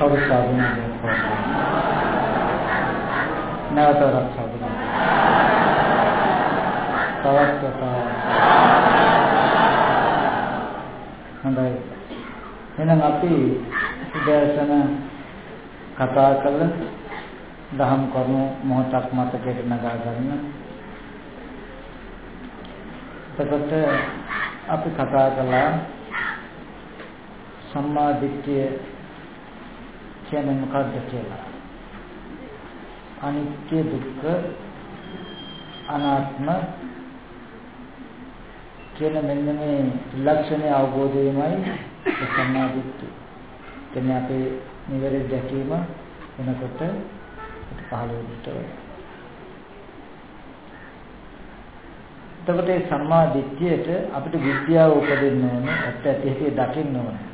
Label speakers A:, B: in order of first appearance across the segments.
A: අවස්ථාවෙන් නැවත ආරක්ෂා කරනවා. තවත් කතා හොඳයි. එහෙනම් අපි උදෑසන කතා කළ දහම් කරුණු මොහොතක් මතකයට නගා ගන්න. එතකොට අපි කතා කළා සම්මා දිට්ඨිය කියන්නේ මොකක්ද කියලා. අනිත්‍ය දුක්ඛ අනාත්ම කියන මෙන්න මේ ලක්ෂණය අවබෝධ වීමයි සම්මා දිට්ඨිය. කියන්නේ අපේ නිවැරදි දැකීම වෙනකොට පහළ වෙන්නට එතකොට මේ සම්මා දිට්ඨියට අපිට විද්‍යාව උපදින්න ඕනේ ඇත්ත ඇති හැටි දකින්න ඕනේ.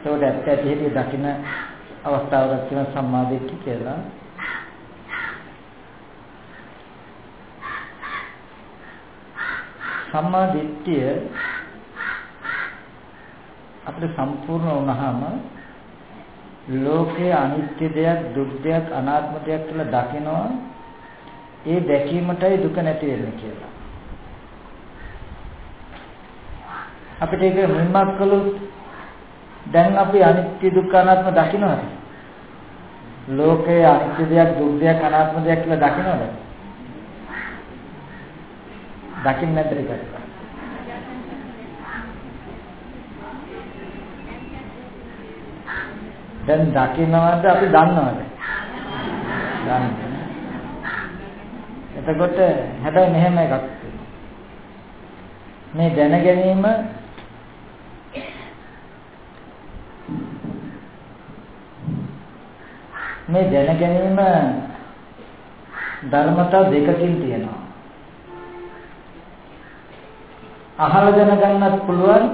A: ඒකට ඇත්ත ඇති හැටි දකින්න අවස්ථාවක් තියෙන සම්මා දිට්ඨිය කියලා. සම්මා දිට්ඨිය අපිට සම්පූර්ණ වුණාම ලෝකයේ අනිත්‍ය දෙයක් දුක් දෙයක් අනාත්ම දෙයක් කියලා දකිනවා ඒ දැකීමටයි දුක නැති වෙන්නේ කියලා. අපිට ඒක මුලින්මත් කළොත් දැන් අපි අනිත්‍ය දුක්ඛ අනාත්ම දකින්නවද? ලෝකයේ අනිත්‍ය දෙයක් දුක් දෙයක් අනාත්ම දෙයක් කියලා දකින්නවද? දකින්න නැද්ද ඒක? දැන් දකින්නවද අපි දන්නවද? දන්නේ. එතකොට හැබැයි මෙහෙම එකක් මේ දැන ගැනීම මේ දැන ගැනීම ධර්මතා දෙකකින් තියෙනවා. අහලා දැනගන්නත් පුළුවන්,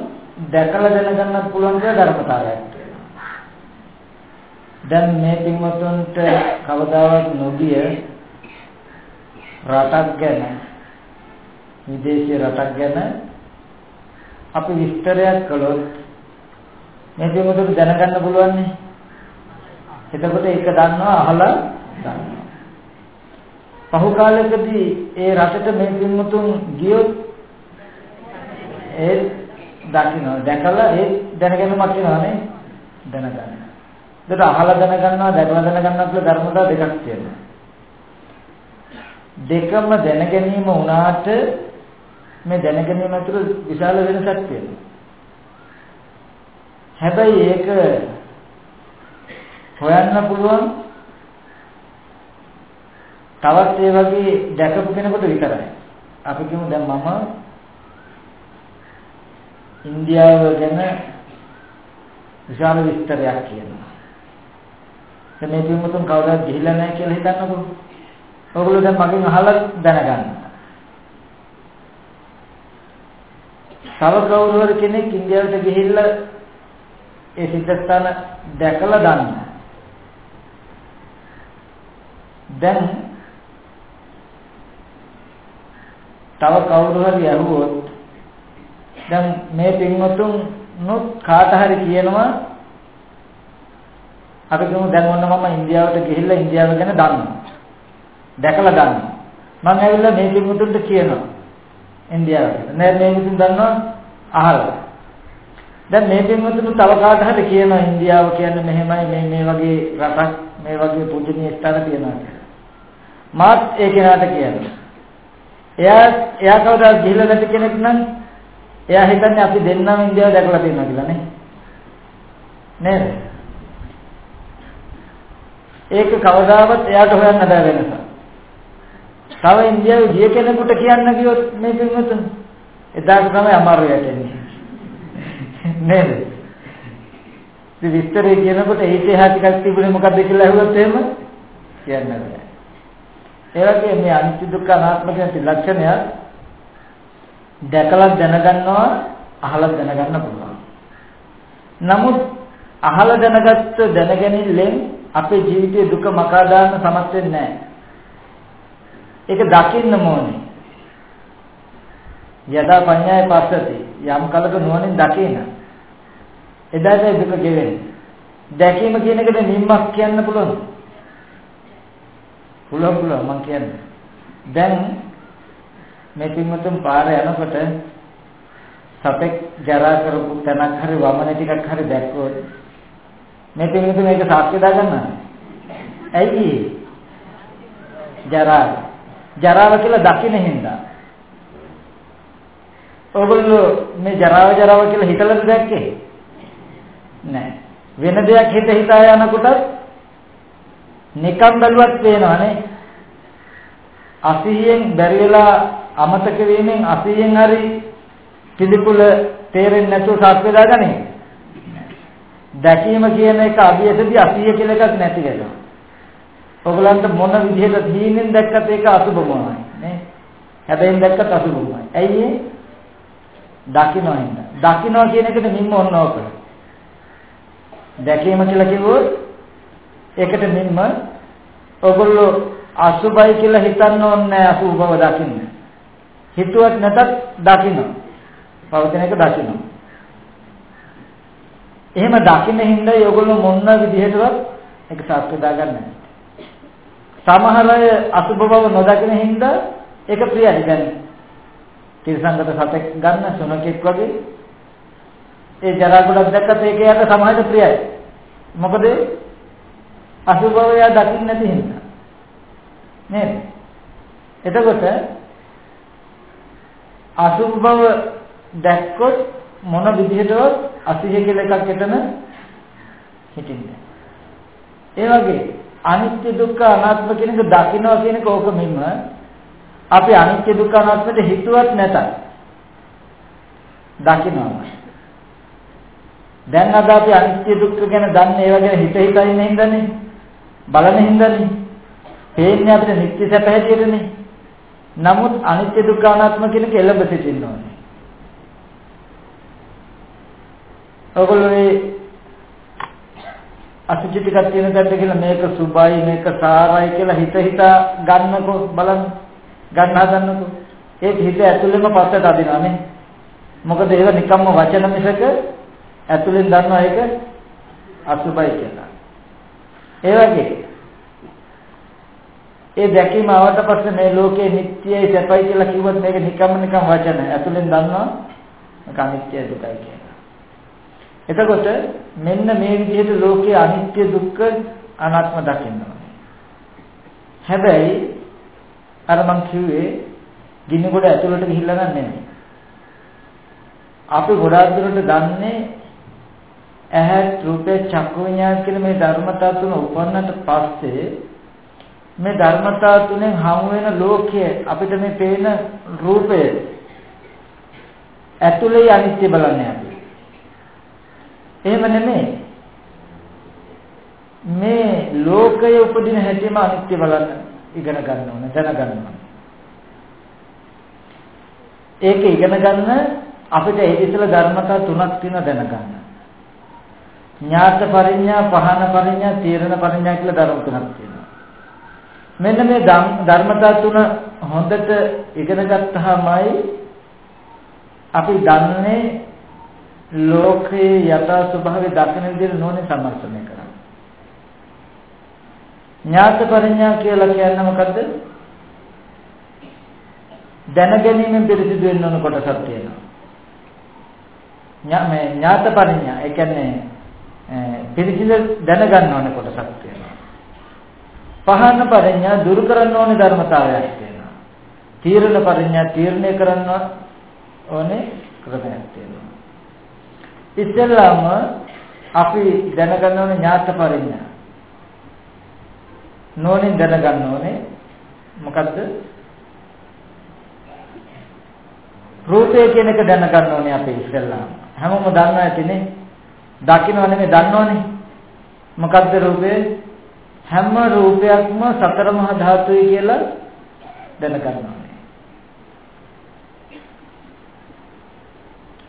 A: දැකලා දැනගන්නත් පුළුවන් කියලා ධර්මතාවයක් තියෙනවා. දැන් මේ පින්වතුන්ට කවදාවත් නොගිය රටක් ගැන විදේශීය රටක් ගැන අපි විස්තරයක් කළොත් මේ පින්වතුන්ට දැනගන්න පුළුවන් නේ. එතකොට ඒක දන්නවා අහලා දන්නවා. පහු කාලෙකදී ඒ රටට මේ පින්වතුන් ගියොත් ඒ දකින්න දැකලා ඒ දැනගැනීමක් වෙනවානේ දැනගන්න. ඒකට අහලා දැනගන්නවා දැකලා දැනගන්නවා කියලා ධර්මතා දෙකක් තියෙනවා. දෙකම දැනගැනීම වුණාට මේ දැනගැනීම අතර විශාල වෙනසක් තියෙනවා. හැබැයි ඒක හොයන්න පුළුවන් තවත් ඒ වගේ දැකපු කෙනෙකුට විතරයි. අපි කියමු දැන් මම ඉන්දියාව ගැන විශාල විස්තරයක් කියනවා. දැන් මේ පින්වතුන් කවදාවත් ගිහිල්ලා නැහැ කියලා හිතන්නකෝ. ඔයගොල්ලෝ දැන් මගෙන් අහලා දැනගන්න. තව කවුරු හරි කෙනෙක් ඉන්දියාවට ගිහිල්ලා ඒ සිද්ධාස්ථාන දැකලා දන්න. දැන් තව කවුරු හරි අහුවොත් දැන් මේ පින්වතුන් නොත් කාට හරි කියනවා අපි කියමු දැන් ඔන්න මම ඉන්දියාවට ගිහිල්ලා ඉන්දියාව ගැන දන්නවා. දැකලා දන්නවා. මම ඇවිල්ලා මේ පින්වතුන්ට කියනවා ඉන්දියාවට. නෑ මේ පින්වතුන් දන්නවා අහලා. දැන් මේ පින්වතුන් තව කාට හරි කියනවා ඉන්දියාව කියන්නේ මෙහෙමයි මේ මේ වගේ රටක් මේ වගේ පූජනීය ස්ථාන තියෙනවා කියලා. මාත් ඒ කෙනාට කියනවා. එයා එයා කවදාවත් ගිහිල්ලා නැති කෙනෙක් නම් එයා හිතන්නේ අපි දෙන්නම ඉන්දියාව දැකලා තියෙනවා කියලා නේ. නේද? ඒක කවදාවත් එයාට හොයන්න බෑ වෙනස. තව ඉන්දියාවේ ගිය කෙනෙකුට කියන්න ගියොත් මේ පින්වතුන් එදාට තමයි අමාරු යටෙන්නේ. නේද? ඉතින් විස්තරේ කියනකොට ඒත් එහා ටිකක් තිබුණේ මොකද්ද කියලා අහුවත් එහෙම කියන්න බෑ. ඒ වගේ මේ අනිත්‍ය දුක්ඛ අනාත්ම කියන ලක්ෂණය දැකලා දැනගන්නවා අහලා දැනගන්න පුළුවන්. නමුත් අහලා දැනගත්ත දැනගැනිල්ලෙන් අපේ ජීවිතයේ දුක මකා දාන්න සමත් වෙන්නේ නැහැ. ඒක දකින්න ඕනේ. යදා පඤ්ඤාය පස්සති යම් කලක නුවණින් දකින. එදාට දුක ගෙවෙන්නේ. දැකීම කියන එකට නිම්මක් කියන්න පුළුවන්. පුළුවන් පුළුවන් මම කියන්නේ. දැන් මේ පින්වතුන් පාර යනකොට සතෙක් ජරා කරපු තැනක් හරි වමන ටිකක් හරි දැක්කොත් මේ පින්වතුන් මේක සාක්ෂි දාගන්නවා. ඇයි ජරාව. ජරාව කියලා දකින්න හින්දා. ඔයගොල්ලෝ මේ ජරාව ජරාව කියලා හිතලාද දැක්කේ? නෑ. වෙන දෙයක් හිත හිතා යනකොට නිකම් බැලුවත් පේනවනේ. අසිහියෙන් බැරි වෙලා අමතක වීමෙන් අසිහියෙන් හරි පිළිකුල තේරෙන්නේ නැතුව සාත් වේදාගන්නේ. දැකීම කියන එක අභියසදී අසිහිය කියලා එකක් නැති වෙනවා. ඔයගලන්ට මොන විදිහට දීනෙන් දැක්කත් ඒක අසුබමයි නේ. හැබැයි දැක්කත් අසුබමයි. ඇයි ඒ? දකින්නවා හින්දා. දකින්නවා කියන එකට මින්ම ඔන්න ඕක. දැකීම කියලා කිව්වොත් ඒකට මින්ම ඔයගොල්ලෝ අසුබයි කියලා හිතන්න ඕනේ නැහැ අසුබ බව දකින්න. හිතුවත් නැතත් දකින්න. පවතින එක දකින්න. එහෙම දකින්න හින්දා ඔයගොල්ලෝ මොන විදිහටවත් ඒක සාක්ෂි දාගන්න සමහර අය අසුබ බව නොදකින හින්දා ඒක ප්‍රියයි. දැන් තිරසංගත සතෙක් ගන්න සුනකෙක් වගේ ඒ ජරා ගොඩක් දැක්කත් ඒක යට සමාජයට ප්‍රියයි. මොකද අසුභවය දකින්න නැති හින්දා. නේද? එතකොට අසුභව දැක්කොත් මොන විදිහටවත් අසිහිය කියලා එකක් එතන හිටින්නේ. ඒ වගේ අනිත්‍ය දුක්ඛ අනාත්ම කියන එක දකින්නවා කියන එක ඕක මෙන්න අපි අනිත්‍ය දුක්ඛ අනාත්මට හිතුවත් නැතත් දකින්නවා. දැන් අද අපි අනිත්‍ය දුක්ඛ ගැන දන්නේ ඒව ගැන හිත හිතා ඉන්න හින්දානේ. බලන හින්දානේ. පේන්නේ අපිට නිත්‍ය සැප හැටියටනේ. නමුත් අනිත්‍ය දුක්ඛ අනාත්ම කියන එක එළඹ සිටින්න ඕනේ. ඔයගොල්ලෝ මේ අසුචි ටිකක් තියෙන දෙයක් කියලා මේක සුබයි මේක සාරයි කියලා හිත හිතා ගන්නකො බලන්න ගන්න හදන්නකො ඒක හිත ඇතුළෙම පස්සට අදිනවානේ මොකද ඒව නිකම්ම වචන මිසක ඇතුලෙන් දන්නවා ඒක අසුබයි කියලා. ඒ වගේ ඒ දැකීම ආවට පස්සේ මේ ලෝකේ නිට්ටයයි සැපයි කියලා කිව්වොත් මේක නිකම්ම නිකම් වචන. ඇතුලෙන් දන්නවා මේක අනිත්‍යයි දුකයි කියලා. එතකොට මෙන්න මේ විදිහට ලෝකයේ අනිත්‍ය දුක්ඛ අනාත්ම දකින්න ඕනේ. හැබැයි අර මං කිව්වේ ගින්න කොට ඇතුළට ගිහිල්ලා නම් නෙමෙයි. අපි ගොඩාක් දුරට දන්නේ ඇහැ රූපේ චක්කු විඤ්ඤාණ කියන මේ ධර්මතා තුන උපන්නට පස්සේ මේ ධර්මතා තුනෙන් හමු වෙන ලෝකයේ අපිට මේ පේන රූපය ඇතුලේ අනිත්‍ය බලන්නේ අපි. එහෙම නෙමෙයි. මේ ලෝකයේ උපදින හැටිම අනිත්‍ය බලන්න ඉගෙන ගන්න ඕනේ දැනගන්න ඕනේ. ඒක ඉගෙන ගන්න අපිට ඒ ඉතල ධර්මතා තුනක් තියෙන දැනගන්න. ඥාත පරිඥා, පහන පරිඥා, තීරණ පරිඥා කියලා ධර්ම තුනක් තියෙනවා. මෙන්න මේ ධර්මතා තුන හොඳට ඉගෙන ගත්තාමයි අපි දන්නේ ලෝකයේ යථා ස්වභාවය දකින විදිහට නොනේ සමර්ථනය කරන්නේ. ඥාත පරිඥා කියලා කියන්නේ මොකද්ද? දැනගැනීමෙන් පිරිසිදු වෙන්න ඕන කොටසක් තියෙනවා. ඥාත පරිඥා ඒ කියන්නේ පිළිසිඳ දැනගන්න ඕනේ කොටසක් තියෙනවා. පහන පරිඥා දුරු කරන්න ඕනේ ධර්මතාවයක් තියෙනවා. තීරණ පරිඥා තීරණය කරන්න ඕනේ ක්‍රමයක් තියෙනවා. ඉස්සෙල්ලාම අපි දැනගන්න ඕනේ ඥාත පරිඥා. නෝනින් දැනගන්න ඕනේ මොකද්ද? රූපය කියන එක දැනගන්න ඕනේ අපි ඉස්සෙල්ලාම. හැමෝම දන්නවා ඇතිනේ දකින්නව නෙමෙයි දන්නවනේ. මොකද්ද රූපේ? හැම රූපයක්ම සතර මහා ධාතුයි කියලා දැනගන්නවා.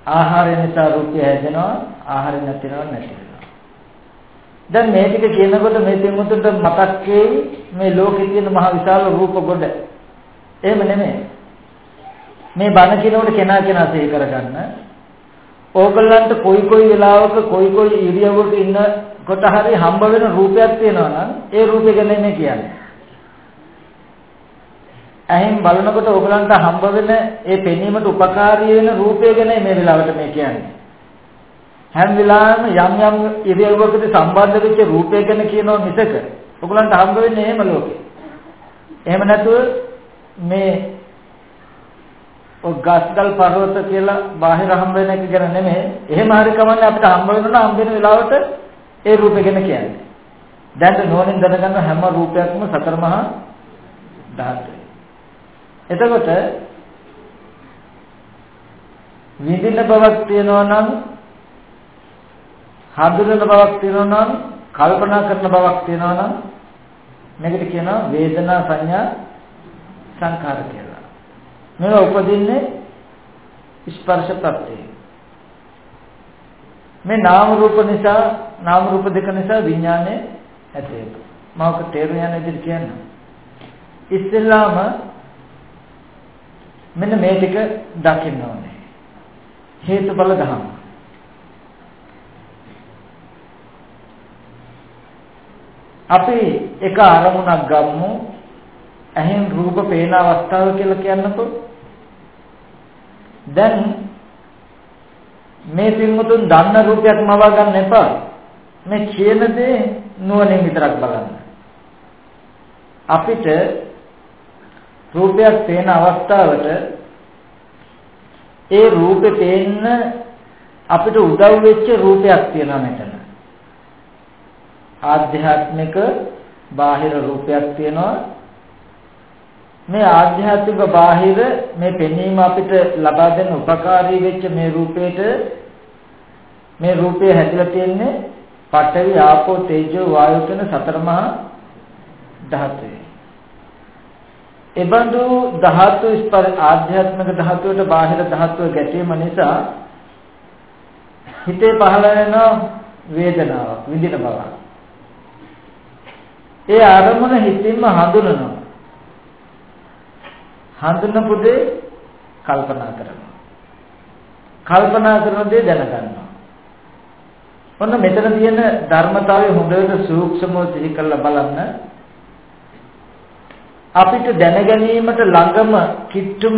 A: ආහාරය නිසා රූපය හැදෙනවා, ආහාරය නැතිනව නැති වෙනවා. දැන් මේ ටික කියනකොට මේ තෙමුතුන්ට මතක් වෙයි මේ ලෝකේ තියෙන මහ විශාල රූප ගොඩ. එහෙම නෙමෙයි. මේ බණ කියනකොට කෙනා කෙනා සිහි කරගන්න ඕගොල්ලන්ට කොයි කොයි වෙලාවක කොයි කොයි ඉරියව්වක ඉන්න කොට හරි හම්බ වෙන රූපයක් තියෙනවා නම් ඒ රූපය ගැන මේ කියන්නේ. ඇහෙන් බලනකොට ඕගලන්ට හම්බ වෙන ඒ පෙනීමට උපකාරී වෙන රූපය ගැන මේ වෙලාවට මේ කියන්නේ. හැම වෙලාවෙම යම් යම් ඉරියව්වකදී සම්බන්ධ වෙච්ච රූපය ගැන කියනවා මිසක ඕගලන්ට හම්බ වෙන්නේ එහෙම ලෝකේ. එහෙම නැතුව මේ ඔය ගස්ගල් පර්වත කියලා බාහිර හම්බ වෙන එක ගැන නෙමෙයි. එහෙම හරි කමන්නේ අපිට හම්බ වෙනවා හම්බ වෙන වෙලාවට ඒ රූපය ගැන කියන්නේ. දැන් නෝනින් දැනගන්න හැම රූපයක්ම සතර මහා ධාතුයි. එතකොට විඳින බවක් තියෙනවා නම් හඳුනන බවක් තියෙනවා නම් කල්පනා කරන බවක් තියෙනවා නම් මේකට කියනවා වේදනා සංඥා සංකාර කියලා. මේවා උපදින්නේ ස්පර්ශ ප්‍රත්‍යය. මේ නාම රූප නිසා නාම රූප දෙක නිසා විඥානය ඇති වෙනවා. මම ඔක තේරුම් යන විදිහට කියන්න. ඉස්සෙල්ලාම මෙන්න මේ ටික දකින්න ඕනේ. හේතුඵල ධර්ම. අපි එක අරමුණක් ගමු ඇහෙන් රූප පේන අවස්ථාව කියලා කියන්නකෝ දැන් මේ පින්මුතුන් දන්න රූපයක් මවා ගන්න එපා මේ කියන දේ නුවණින් විතරක් බලන්න අපිට රූපයක් පේන අවස්ථාවට ඒ රූපේ පේන්න අපිට උදව් වෙච්ච රූපයක් තියෙනවා මෙතන. ආධ්‍යාත්මික බාහිර රූපයක් තියෙනවා. මේ ආධ්‍යාත්මික බාහිර මේ පෙනීම අපිට ලබා දෙන උපකාරී වෙච්ච මේ රූපේට මේ රූපය හැදිලා තියෙන්නේ පඨවි ආපෝ තේජෝ වායෝ කියන සතර මහා ධාතුයි. එබඳු ධාතු ස්පර්ශ ආධ්‍යාත්මික ධාතුවට බාහිර ධාතුව ගැටීම නිසා හිතේ පහළ වෙන වේදනාවක් විඳින බව. ඒ ආරමුණ හිතින්ම හඳුනනවා. හඳුනපු දේ කල්පනා කරනවා. කල්පනා කරන දේ දැනගන්නවා. ඔන්න මෙතන තියෙන ධර්මතාවය හොඳට සූක්ෂමව සිහි කරලා බලන්න. අපිට දැනගැනීමට ළඟම කිට්ටුම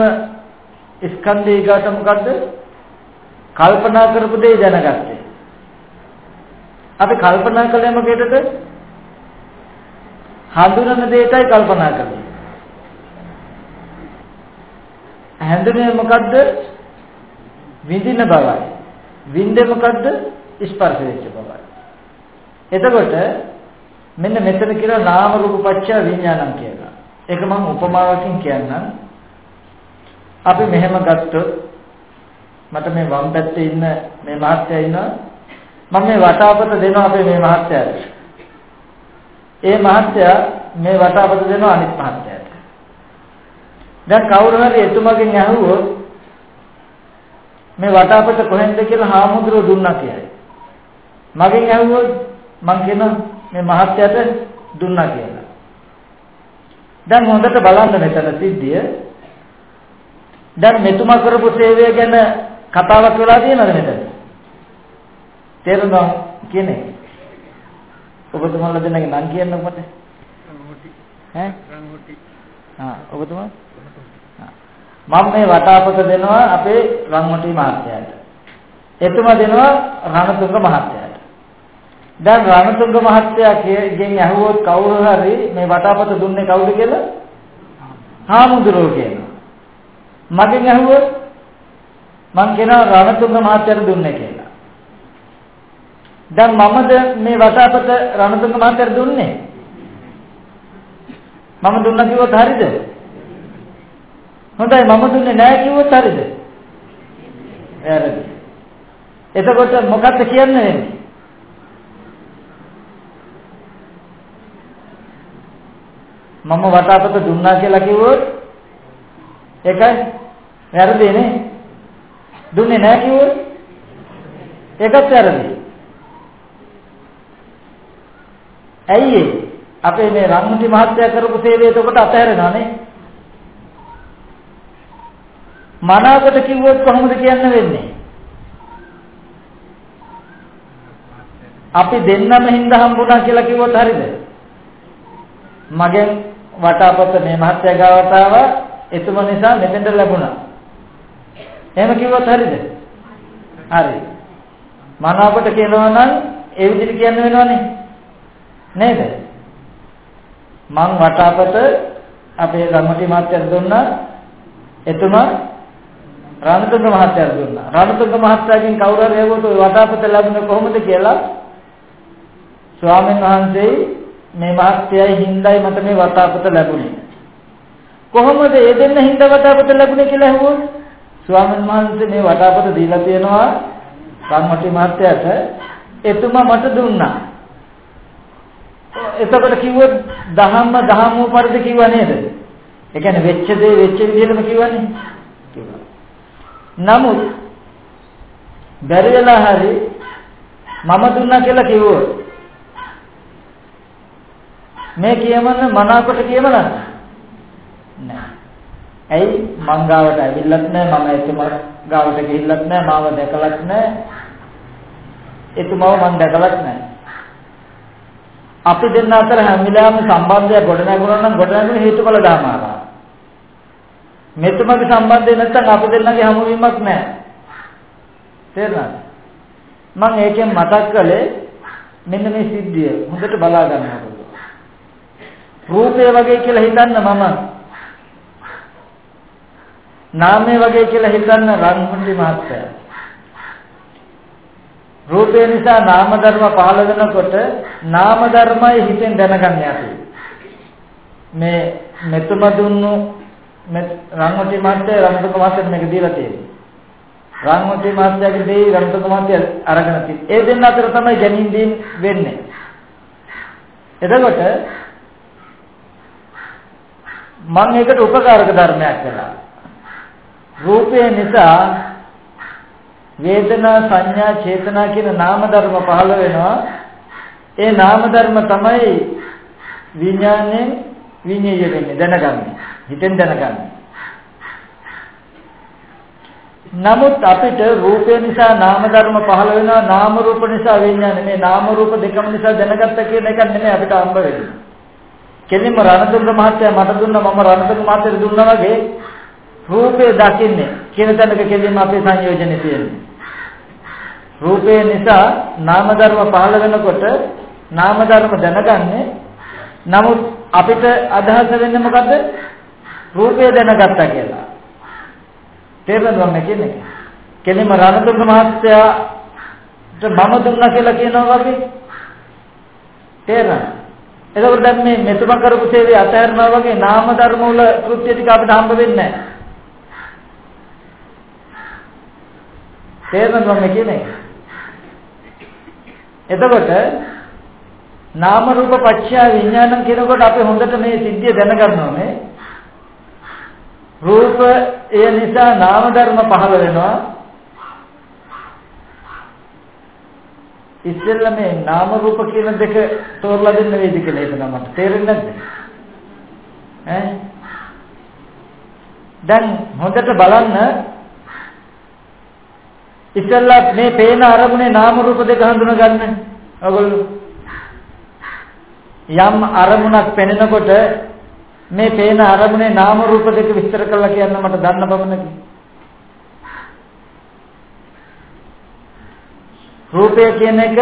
A: ස්කන්ධය ඊගාට මොකද්ද? කල්පනා කරපු දේ දැනගත්තේ. අපි කල්පනා කළේ මොකේදද? හඳුනන දෙයටයි කල්පනා කරන්නේ. හැඳුනේ මොකද්ද? විඳින බවයි. විඳේ මොකද්ද? ස්පර්ශ වෙච්ච බවයි. එතකොට මෙන්න මෙතන කියලා නාම රූප පත්‍ය විඥානං කියලා. ඒක මම උපමාවකින් කියන්නම්. අපි මෙහෙම ගත්තොත් මට මේ වම් පැත්තේ ඉන්න මේ මහත්තයා ඉන්නවා. මම මේ වටාපත දෙනවා අපේ මේ මහත්තයාට. ඒ මහත්තයා මේ වටාපත දෙනවා අනිත් මහත්තයාට. දැන් කවුරු හරි එතුමගෙන් අහුවොත් මේ වටාපත කොහෙන්ද කියලා හාමුදුරුවෝ දුන්නා කියයි. මගෙන් අහුවොත් මං කියනවා මේ මහත්තයාට දුන්නා කියලා. දැන් හොඳට බලන්න මෙතන සිද්ධිය. දැන් මෙතුමා කරපු සේවය ගැන කතාවක් වෙලා තියෙනවද මෙතන? තේරුණා කියන්නේ? ඔබතුමාලා දෙන්නගේ නම් කියන්න මට. ඈ? ආ ඔබතුමා? මම මේ වටාපත දෙනවා අපේ රන්මටි මහත්තයාට. එතුමා දෙනවා රණතුංග මහත්තයාට. දැන් රණතුංග මහත්තයා ගෙන් ඇහුවොත් කවුරු හරි මේ වටාපත දුන්නේ කවුද කියලා? හාමුදුරුවෝ කියනවා. මගෙන් ඇහුවොත් මං කියනවා රණතුංග මහත්තයාට දුන්නේ කියලා. දැන් මමද මේ වටාපත රණතුංග මහත්තයාට දුන්නේ? මම දුන්නා කිව්වොත් හරිද? හොඳයි මම දුන්නේ නැහැ කිව්වොත් හරිද? වැරදි. එතකොට මොකක්ද කියන්නේ? මම වටාපත දුන්නා කියලා කිව්වොත් ඒකයි වැරදිනේ. දුන්නේ නැහැ කිව්වොත් ඒකත් වැරදි. ඇයි අපේ මේ රන්මුටි මහත්තයා කරපු සේවය එතකොට අතහැරෙනවා නේ? මනාවකට කිව්වොත් කොහොමද කියන්න වෙන්නේ? අපි දෙන්නම හින්දා හම්බුණා කියලා කිව්වොත් හරිද? මගෙන් වටාපත මේ මහත්ය ගාවට ආවා එතුම නිසා මෙතෙන්ට ලැබුණා. එහෙම කිව්වොත් හරිද? හරි. මනාවට කියනවා නම් ඒ විදිහට කියන්න වෙනවනේ. නේද? මං වටාපත අපේ ධම්මටි මාත්‍යට දුන්නා. එතුමා රණතුංග මහත්තයාට දුන්නා. රණතුංග මහත්තයාගෙන් කවුරු හරි ඇහුවොත් ඔය වටාපත ලැබුණේ කොහොමද කියලා ස්වාමීන් වහන්සේ මේ මහත්යයි හිඳයි මට මේ වතාපත ලැබුණේ. කොහොමද ඒ දෙන්න හිඳ වතාපත ලැබුණේ කියලා අහුවොත් ස්වාමීන් වහන්සේ මේ වතාපත දීලා තියෙනවා රම්මටි මහත්යට එතුමා මට දුන්නා. එතකොට කිව්වොත් දහම්ම දහම් වූ පරිදි කිව්වා නේද? ඒ කියන්නේ වෙච්ච දේ වෙච්ච විදිහටම කිව්වනේ. නමුත් බැරි වෙලා හරි මම දුන්නා කියලා කිව්වොත් මේ කියමන මනාකොට කියමන නෑ. ඇයි මං ගාවට ඇවිල්ලත් නෑ මම එතුමා ගාවට ගිහිල්ලත් නෑ මාව දැකලත් නෑ. එතුමාව මං දැකලත් නෑ. අපි දෙන්න අතර හැම වෙලාවෙම සම්බන්ධය ගොඩනගුණා නම් ගොඩනගුණ හේතුඵල ධර්මාලා. මෙතුමගේ සම්බන්ධය නැත්නම් අපි දෙන්නගේ හමුවීමක් නෑ. තේරුණාද? මම ඒකෙන් මතක් කළේ මෙන්න මේ සිද්ධිය හොඳට බලා ගන්නකොට. රූපය වගේ කියලා හිතන්න මම නාමය වගේ කියලා හිතන්න රන්හුන්දි මහත්තයා රූපය නිසා නාම ධර්ම පහළ වෙනකොට නාම ධර්මයි හිතෙන් දැනගන්න යති මේ මෙතුම දුන්නු රන්හුන්දි මහත්තයා රන්තුක මහත්තයා මේක දීලා තියෙන්නේ රන්හුන්දි මහත්තයාගේ දෙයි රන්තුක මහත්තයා අරගෙන තියෙන්නේ ඒ දෙන්න අතර තමයි ගැනීම දීම් වෙන්නේ එතකොට මම ඒකට උපකාරක ධර්මයක් කළා. රූපය නිසා වේදනා සංඥා චේතනා කියන නාම ධර්ම පහළ වෙනවා. ඒ නාම ධර්ම තමයි විඥාණයෙන් විඤ්ඤාය වෙන්නේ දැනගන්නේ. හිතෙන් දැනගන්නේ. නමුත් අපිට රූපය නිසා නාම ධර්ම පහළ වෙනවා නාම රූප නිසා විඥාන මේ නාම රූප දෙකම නිසා දැනගත්ත කියන එක නෙමෙයි අපිට හම්බ වෙන්නේ. කෙලින්ම රණතුංග මහත්තයා මට දුන්නා මම රණතුංග මහත්තයාට දුන්නා වගේ රූපේ දකින්නේ කියන තැනක කෙලින්ම අපේ සංයෝජනේ තියෙන්නේ. රූපේ නිසා නාම ධර්ම පහළ වෙනකොට නාම ධර්ම දැනගන්නේ නමුත් අපිට අදහස වෙන්නේ මොකද්ද? රූපය දැනගත්තා කියලා. තේරෙනවද මම කියන්නේ? කෙලින්ම රණතුංග මහත්තයාට මම දුන්නා කියලා කියනවා වගේ තේරෙනවද? එතකොට දැන් මේ මෙතුම කරපු සේවය අතහැරනවා වගේ නාම ධර්ම වල කෘත්‍ය ටික අපිට හම්බ වෙන්නේ නැහැ. තේරෙනවද මම කියන්නේ? එතකොට නාම රූප පත්‍ය විඥානං කියනකොට අපි හොඳට මේ සිද්ධිය දැනගන්න ඕනේ. රූප එය නිසා නාම ධර්ම පහළ වෙනවා. ඉස්සෙල්ලා මේ නාම රූප කියන දෙක තෝරලා දෙන්න වේද කියලා හිතනවා මට තේරෙන්නේ නැද්ද? ඈ? දැන් හොඳට බලන්න. ඉස්සෙල්ලා මේ පේන අරමුණේ නාම රූප දෙක හඳුනා ගන්න ඔයගොල්ලෝ යම් අරමුණක් පෙනෙනකොට මේ පේන අරමුණේ නාම රූප දෙක විස්තර කරලා කියන්න මට දන්න බවනකි රූපය කියන එක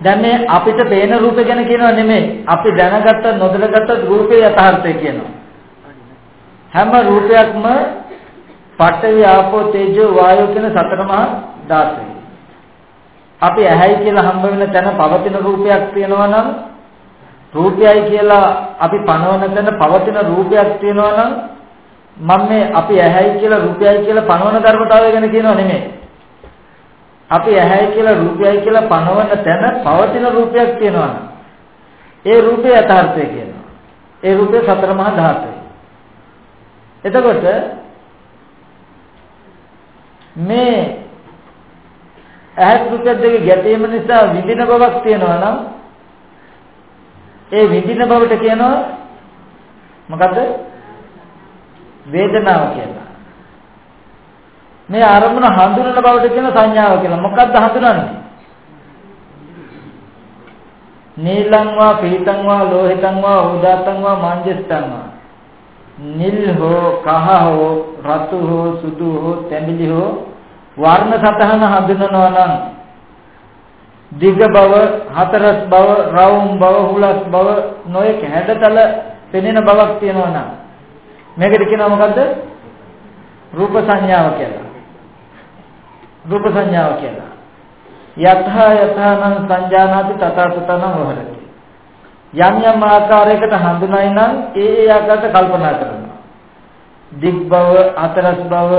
A: දැන් මේ අපිට පේන රූපය ගැන කියනවා නෙමෙයි. අපි දැනගත්ත නොදැනගත්ත රූපේ යථාර්ථය කියනවා. හැම රූපයක්ම පඨවි ආපෝ තේජෝ වායෝ කියන සතර මහා ධාතුයි. අපි ඇහැයි කියලා හම්බ වෙන තැන පවතින රූපයක් තියෙනවා නම් රූපයයි කියලා අපි පනවන තැන පවතින රූපයක් තියෙනවා නම් මම මේ අපි ඇහැයි කියලා රූපයයි කියලා පනවන ධර්මතාවය ගැන කියනව නෙමෙයි. අපි ඇහැයි කියලා රූපයයි කියලා පනවන තැන පවතින රූපයක් තියෙනවා. ඒ රූපේ යථාර්ථය කියනවා. ඒ රූපේ සතර මහා ධාතුයි. එතකොට මේ ඇහත් රූපය දෙක ගැටීම නිසා විඳින බවක් තියෙනවා නම් ඒ විඳින බවට කියනවා මොකද්ද? වේදනාව කියලා. මේ අරමුණ හඳුනන බවට කියන සංඥාව කියලා. මොකක්ද හඳුනන්නේ? නීලං වා පීතං වා ලෝහිතං වා උදාතං වා මාංජස්තං වා නිල් හෝ කහ හෝ රතු හෝ සුදු හෝ තැඹිලි හෝ වර්ණ සතහන හඳුනනවා නම් දිග බව හතරස් බව රවුම් බව හුලස් බව නොයෙක් හැඩතල පෙනෙන බවක් තියෙනවා නම්. මේකට කියනවා මොකද්ද? රූප සංඥාව කියලා. රූප සංඥාව කියලා. යතහ යතහනම් සංජානාති තථා තතනම් වහරති යම් යම් ආකාරයකට හඳුනයි නම් ඒ ඒ ආකාරයට කල්පනා කරනවා. දිග් බව හතරස් බව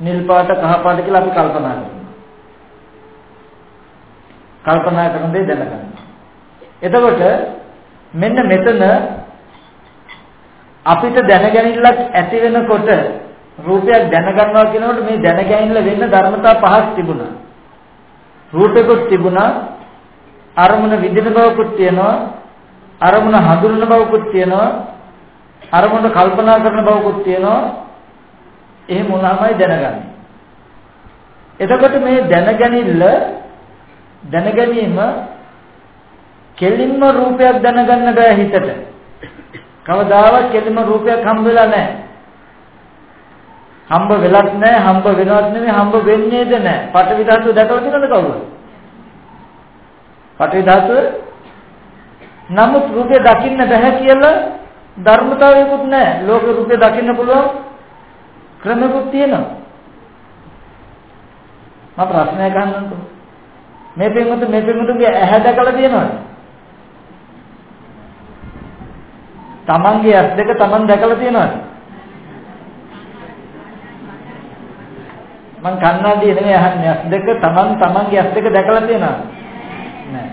A: නිල් පාට කහ පාට කියලා අපි කල්පනා කරනවා. කල්පනා කරන දේ දැනගන්න. එතකොට මෙන්න මෙතන අපිට දැනගැනිල්ලක් ඇති වෙනකොට රූපයක් දැනගන්නවා කියනකොට මේ දැනගැනිල්ල වෙන්න ධර්මතා පහක් තිබුණා. රූපෙකුත් තිබුණා අරමුණ විඳින බවකුත් තියෙනවා අරමුණ හඳුනන බවකුත් තියෙනවා අරමුණ කල්පනා කරන බවකුත් තියෙනවා එහෙම වුණාමයි දැනගන්නේ එතකොට මේ දැනගැනිල්ල දැන ගැනීම කෙලින්ම රූපයක් දැනගන්න බෑ හිතට. කවදාවත් කෙලින්ම රූපයක් හම්බ වෙලා නැහැ. හම්බ වෙලත් නැහැ, හම්බ වෙනවත් නෙමෙයි, හම්බ වෙන්නේද නැහැ. පටවි ධාතුව දැකලා තියෙනවද කවුරුද? පටවි ධාතුව නමුත් රූපය දකින්න බෑ කියලා ධර්මතාවයකුත් නැහැ. ලෝක රූපය දකින්න පුළුවන් ක්‍රමකුත් තියෙනවා. මම ප්‍රශ්නයක් අහන්නම්කෝ. මේ පින්වතුන් මේ පින්වතුන්ගේ ඇහැ දැකලා තියෙනවද? තමන්ගේ ඇස් දෙක තමන් දැකලා තියෙනවද? මං කන්නාඩිය නෙමෙයි අහන්නේ ඇස් දෙක තමන් තමන්ගේ ඇස් දෙක දැකලා තියෙනවද? නෑ.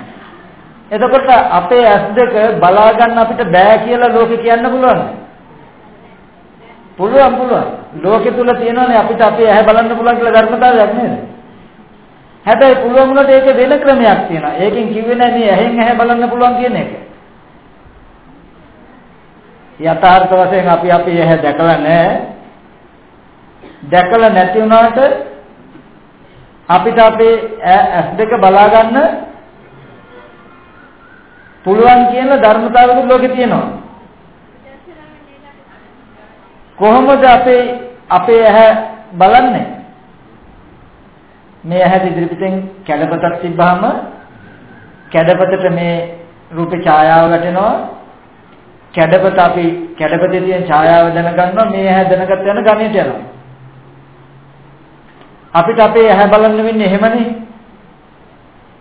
A: එතකොට අපේ ඇස් දෙක බලා ගන්න අපිට බෑ කියලා ලෝකෙ කියන්න පුළුවන්ද? පුළුවන් පුළුවන්. ලෝකෙ තුල තියෙනවනේ අපිට අපේ ඇහැ බලන්න පුළුවන් කියලා ධර්මතාවයක් නේද? හැබැයි පුළුවන් වුණාට ඒක වෙන ක්‍රමයක් තියෙනවා. ඒකෙන් කිව්වේ නැහැ මේ ඇහෙන් ඇහැ බලන්න පුළුවන් කියන එක. යථාර්ථ වශයෙන් අපි අපි ඇහැ දැකලා නැහැ. දැකලා නැති වුණාට අපිට අපේ ඇස් දෙක බලා ගන්න පුළුවන් කියන ධර්මතාවයක ලෝකේ තියෙනවා. කොහොමද අපේ අපේ ඇහැ බලන්නේ? මේ ඇහැ ඉදිරි පිටෙන් කැඩපතක් තිබ්බහම කැඩපතට මේ රූපේ ඡායාව වැටෙනවා. කැඩපත අපි කැඩපතේ තියෙන ඡායාව දැනගන්නවා. මේ ඇහැ දැනගත් යන ගණයට යනවා. අපිට අපේ ඇහැ බලන්න වෙන්නේ එහෙමනේ.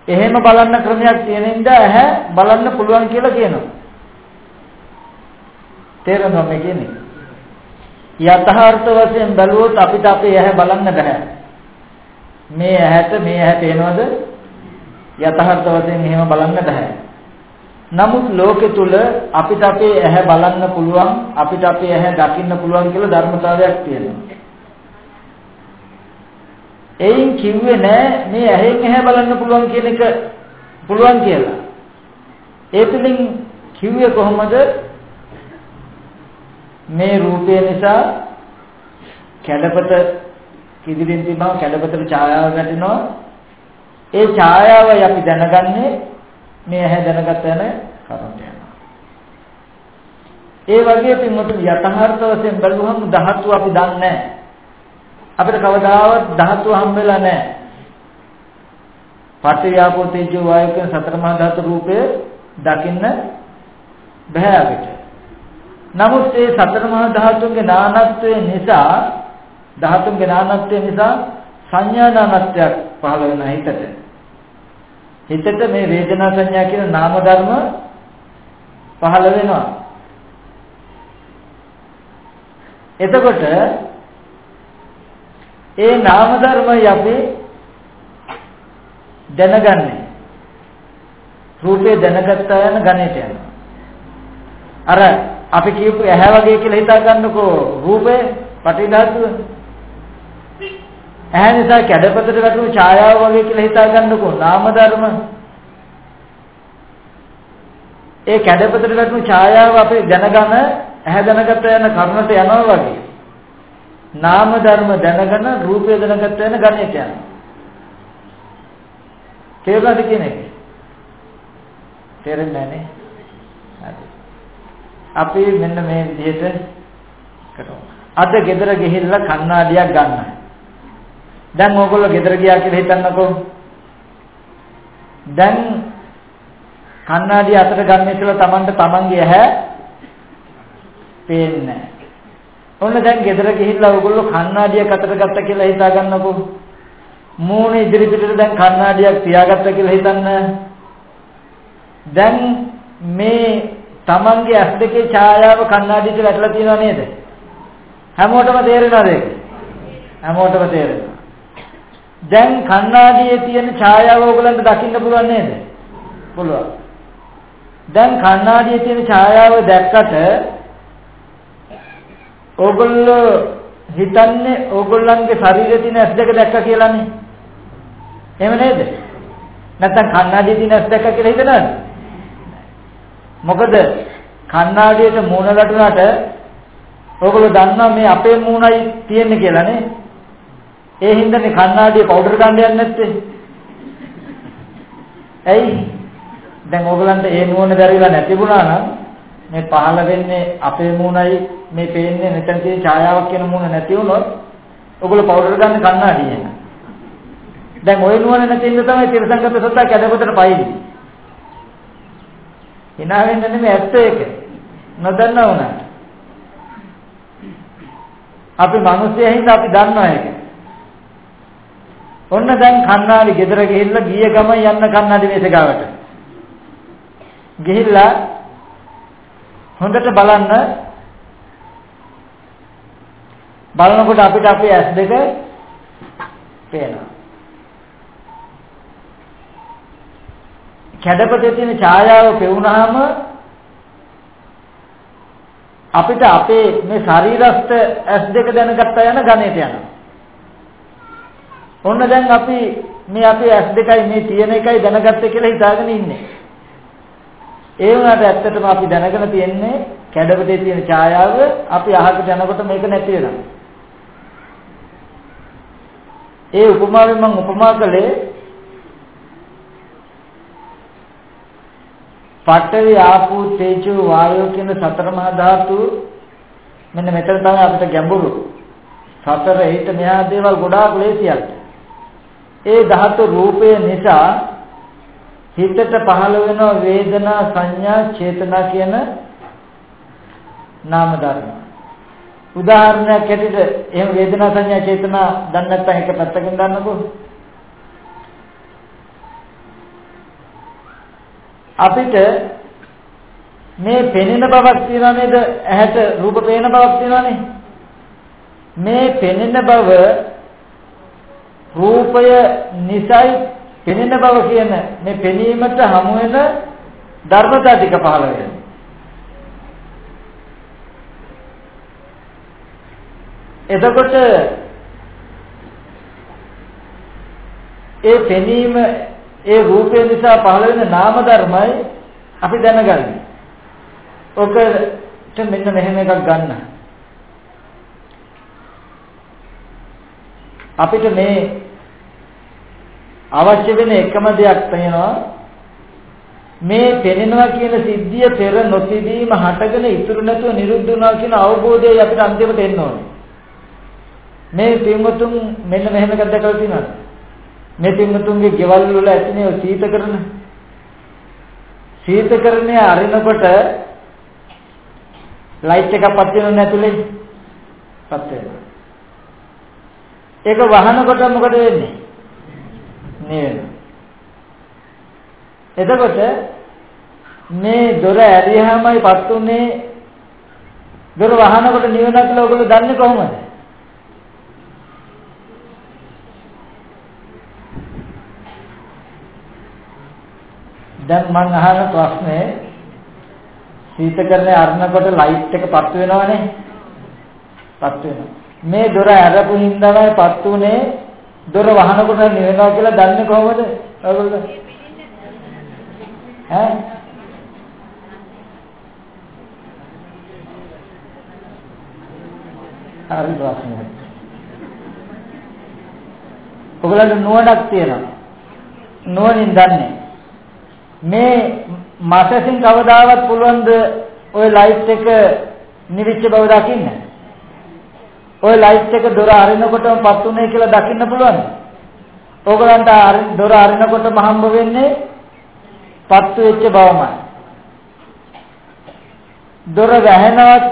A: එහෙම බලන්න ක්‍රමයක් තියෙන නිසා ඇහැ බලන්න පුළුවන් කියලා කියනවා. තේරෙනවද මේ කියන්නේ? යථාර්ථ වශයෙන් බැලුවොත් අපිට අපේ ඇහැ බලන්න බෑ මේ ඇහැට මේ ඇහැ පේනවද? යථාර්ථ වශයෙන් එහෙම බලන්න බෑ. නමුත් ලෝකෙ තුල අපිට අපේ ඇහැ බලන්න පුළුවන්, අපිට අපේ ඇහැ දකින්න පුළුවන් කියලා ධර්මතාවයක් තියෙනවා. එයින් කිව්වේ නෑ මේ ඇහෙන් ඇහැ බලන්න පුළුවන් කියන එක පුළුවන් කියලා. ඒ තුලින් කිව්වේ කොහොමද? මේ රූපය නිසා කැඩපත කිදිරින් තිබ්බම කැඩපතට ඡායාව වැටෙනවා. ඒ ඡායාවයි අපි දැනගන්නේ මේ ඇහැ දැනගත යන කරුණට යනවා. ඒ වගේ පින්වතුන් යථාර්ථ වශයෙන් බැලුවහම ධාතු අපි දන්නේ නැහැ. අපිට කවදාවත් ධාතු හම් වෙලා නැහැ. පටිවිආපෝ තේජෝ වායු කියන සතර මහා ධාතු රූපය දකින්න බෑ අපිට. නමුත් ඒ සතර මහා ධාතුන්ගේ නානත්වය නිසා ධාතුන්ගේ නානත්වය නිසා සංඥා නානත්වයක් පහළ වෙන හිතට. හිතට මේ වේදනා සංඥා කියන නාම ධර්ම පහළ වෙනවා. එතකොට ඒ නාම ධර්මයි අපි දැනගන්නේ. රූපේ දැනගත්තා යන ගණයට යනවා. අර අපි කියපු ඇහැ වගේ කියලා හිතා ගන්නකෝ රූපේ පටිධාතුව ඇහැ නිසා කැඩපතට වැටුණු ඡායාව වගේ කියලා හිතා ගන්නකෝ නාම ධර්ම. ඒ කැඩපතට වැටුණු ඡායාව අපි දැනගම ඇහැ දැනගත යන කර්ණට යනවා වගේ. නාම ධර්ම දැනගෙන රූපය දැනගත්ත වෙන ගණයට යනවා. තේරුණාද කියන එක? තේරෙන්නේ නැහැ නේ. අපි මෙන්න මේ විදිහට කරමු. අද ගෙදර ගිහිල්ලා කණ්ණාඩියක් ගන්න. දැන් ඕගොල්ලෝ ගෙදර ගියා කියලා හිතන්නකෝ. දැන් කණ්ණාඩිය අතට ගන්න ඉස්සෙල්ලා Tamanට Tamanගේ ඇහැ පේන්නේ නැහැ. ඔන්න දැන් ගෙදර ගිහිල්ලා ඕගොල්ලෝ කණ්ණාඩියක් අතට ගත්ත කියලා හිතා ගන්නකෝ. මූණ ඉදිරි පිටට දැන් කණ්ණාඩියක් තියාගත්ත කියලා හිතන්න. දැන් මේ Tamanගේ ඇස් දෙකේ ඡායාව කණ්ණාඩියට වැටලා තියෙනව නේද? හැමෝටම තේරෙනවද ඒක? හැමෝටම තේරෙනවා. දැන් කණ්ණාඩියේ තියෙන ඡායාව ඕගලන්ට දකින්න පුළුවන් නේද? පුළුවන්. දැන් කණ්ණාඩියේ තියෙන ඡායාව දැක්කට ඕගොල්ලෝ හිතන්නේ ඕගොල්ලන්ගේ ශරීරයේ තියෙන ඇස් දෙක දැක්කා කියලානේ. එහෙම නේද? නැත්නම් කණ්ණාඩියේ තියෙන ඇස් දැක්කා කියලා හිතනවද? මොකද කණ්ණාඩියට මූණ වැටුණාට ඕගොල්ලෝ දන්නවා මේ අපේ මූණයි තියෙන්නේ කියලා නේ. ඒ හින්දානේ කණ්ණාඩිය පවුඩර් ගන්න යන්නේ නැත්තේ. ඇයි? දැන් ඕගලන්ට ඒ නුවණ දැරිලා නැතිුණා නම් මේ පහළ වෙන්නේ අපේ මූණයි මේ පේන්නේ මෙතන තියෙන ඡායාවක් කියන මූණ නැති වුණොත් ඔයගොල්ලෝ පවුඩර් ගන්න කණ්ණාඩියෙන්. දැන් ওই නුවණ නැති ඉඳ තමයි තිරසංගත සත්‍ය කැදපතට පයින්නේ. hina වෙන්න නෙමෙයි ඇත්ත ඒක. නොදන්නා වුණා. අපි මිනිස්සුන් හින්දා අපි දන්නවා ඒක. ඔන්න දැන් කන්නාඩි ගෙදර ගිහිල්ලා ගිය ගමන් යන්න කන්නාඩි මේස ගාවට. ගිහිල්ලා හොඳට බලන්න බලනකොට අපිට අපේ ඇස් දෙක පේනවා. කැඩපතේ තියෙන ඡායාව පෙවුනහම අපිට අපේ මේ ශරීරස්ත ඇස් දෙක දැනගත්තා යන ගණයට යනවා. ඔන්න දැන් අපි මේ අපේ ඇස් දෙකයි මේ තියෙන එකයි දැනගත්තේ කියලා හිතාගෙන ඉන්නේ. ඒ වුණාට ඇත්තටම අපි දැනගෙන තියෙන්නේ කැඩපතේ තියෙන ඡායාව අපි අහකට යනකොට මේක නැති වෙනවා. ඒ උපමාවෙන් මම උපමා කළේ පඨවි ආපෝ තේජෝ වායෝ කියන සතර මහා ධාතු මෙන්න මෙතන තමයි අපිට ගැඹුරු සතර හිත මෙහා දේවල් ගොඩාක් ලේසියක් ඒ ධාතු රූපය නිසා හිතට පහළ වෙන වේදනා සංඥා චේතනා කියන නාම ධර්ම. උදාහරණයක් ඇටියට එහෙම වේදනා සංඥා චේතනා දන්නේ නැත්නම් එක පැත්තකින් ගන්නකො. අපිට මේ පෙනෙන බවක් තියනවා නේද? ඇහැට රූප පේන බවක් තියනවානේ. මේ පෙනෙන බව රූපය නිසයි පෙනෙන බව කියන මේ පෙනීමට හමු වෙන ධර්මතා ටික පහළ වෙනවා එතකොට ඒ පෙනීම ඒ රූපය නිසා පහළ වෙන නාම ධර්මයි අපි දැනගන්නේ. ඔකට මෙන්න මෙහෙම එකක් ගන්න. අපිට මේ අවශ්‍ය වෙන එකම දෙයක් තියෙනවා මේ පෙනෙනවා කියන සිද්ධිය පෙර නොතිබීම හටගෙන ඉතුරු නැතුව නිරුද්ධ වුණා කියන අවබෝධයයි අපිට අන්තිමට එන්න ඕනේ. මේ පින්වතුන් මෙන්න මෙහෙම එකක් දැකලා තියෙනවද? මේ පින්වතුන්ගේ ගෙවල් වල ඇතිනේ සීතකරණ. සීතකරණය අරිනකොට ලයිට් එකක් පත් වෙනව නැතුලේ? පත් වෙනවා. ඒක වහනකොට මොකද වෙන්නේ? නේ එතකොට මේ දොර ඇරියාමයි පත් උනේ දොර වහනකොට නිවනක් කියලා ඔයගොල්ලෝ දන්නේ කොහොමද? දැන් මම අහන ප්‍රශ්නේ සීතකරණය අරනකොට ලයිට් එක පත් වෙනවනේ. පත් වෙනවා. මේ දොර අරපු හින්දාමයි පත් උනේ දොර වහනකොට නිවෙනවා කියලා දන්නේ කොහොමද? ඔයගොල්ලෝ ඈ හරි ප්‍රශ්නයක්. ඔයගලන්ට නුවණක් තියෙනවා. නුවණින් දන්නේ. මේ මාසයෙන් කවදාවත් පුළුවන්ද ওই ලයිට් එක නිවිච්ච බව දකින්න? ওই ලයිට් එක දොර අරිනකොටම පත් උනේ කියලා දකින්න පුළුවන්ද? ඕගලන්ට දොර අරිනකොටම හම්බ වෙන්නේ පත්තු වෙච්ච බවමයි. දොර වැහෙනවත්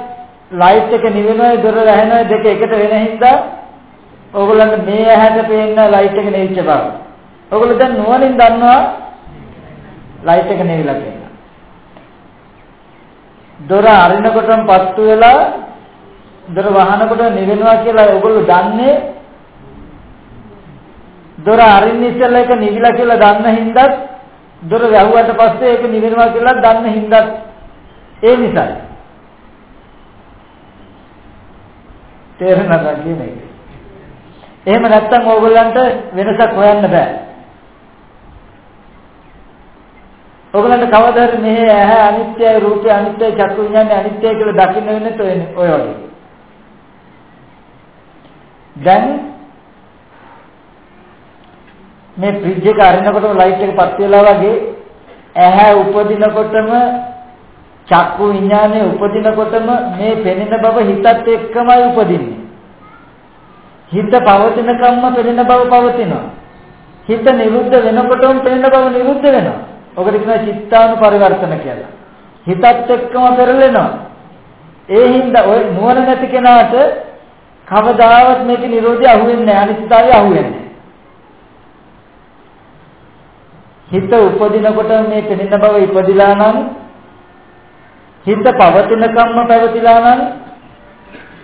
A: ලයිට් එක නිවෙනවා දොර වැහෙනවා දෙක එකට වෙන හින්දා ඕගොල්ලන්ට මේ ඇහැට පේන ලයිට් එක නෙවිච්ච බව. ඕගොල්ලෝ දැන් නුවණින් දන්නවා ලයිට් එක නෙවිලා කියලා. දොර අරිනකොටම පත්තු වෙලා දොර වහනකොට නිවෙනවා කියලා ඕගොල්ලෝ දන්නේ දොර අරින්න ඉස්සෙල්ලා එක නිවිලා කියලා දන්න හින්දාත් දොර වැහුවට පස්සේ ඒක නිවෙනවා කියලා දන්න හින්දාත් ඒ නිසායි. තේරෙනවද කියන්නේ? එහෙම නැත්තම් ඕගොල්ලන්ට වෙනසක් හොයන්න බෑ. ඕගොල්ලන්ට කවදා හරි මෙහි ඇහැ අනිත්‍යයි රූපය අනිත්‍යයි චක්කු විඤ්ඤාණය අනිත්‍යයි කියලා දකින්න වෙන්නේ ඔය වගේ. දැන් මේ ෆ්‍රිජ් එක අරිනකොටම ලයිට් එක පත් වෙලා වගේ ඇහැ උපදිනකොටම චක්කු විඥානය උපදිනකොටම මේ පෙනෙන බව හිතත් එක්කමයි උපදින්නේ. හිත පවතිනකම්ම පෙනෙන බව පවතිනවා. හිත නිරුද්ධ වෙනකොටම පෙනෙන බව නිරුද්ධ වෙනවා. ඔකට කියනවා චිත්තානුපරිවර්තන කියලා. හිතත් එක්කම පෙරලෙනවා. ඒ හින්දා ඔය නුවණ නැති කෙනාට කවදාවත් මේක නිරෝධය අහුවෙන්නේ නැහැ. අනිත්‍යතාවය අහුවෙන්නේ නැහැ. හිත උපදිනකොට මේ පෙනෙන බව ඉපදිලා නම් හිත පවතිනකම්ම පැවතිලා නම්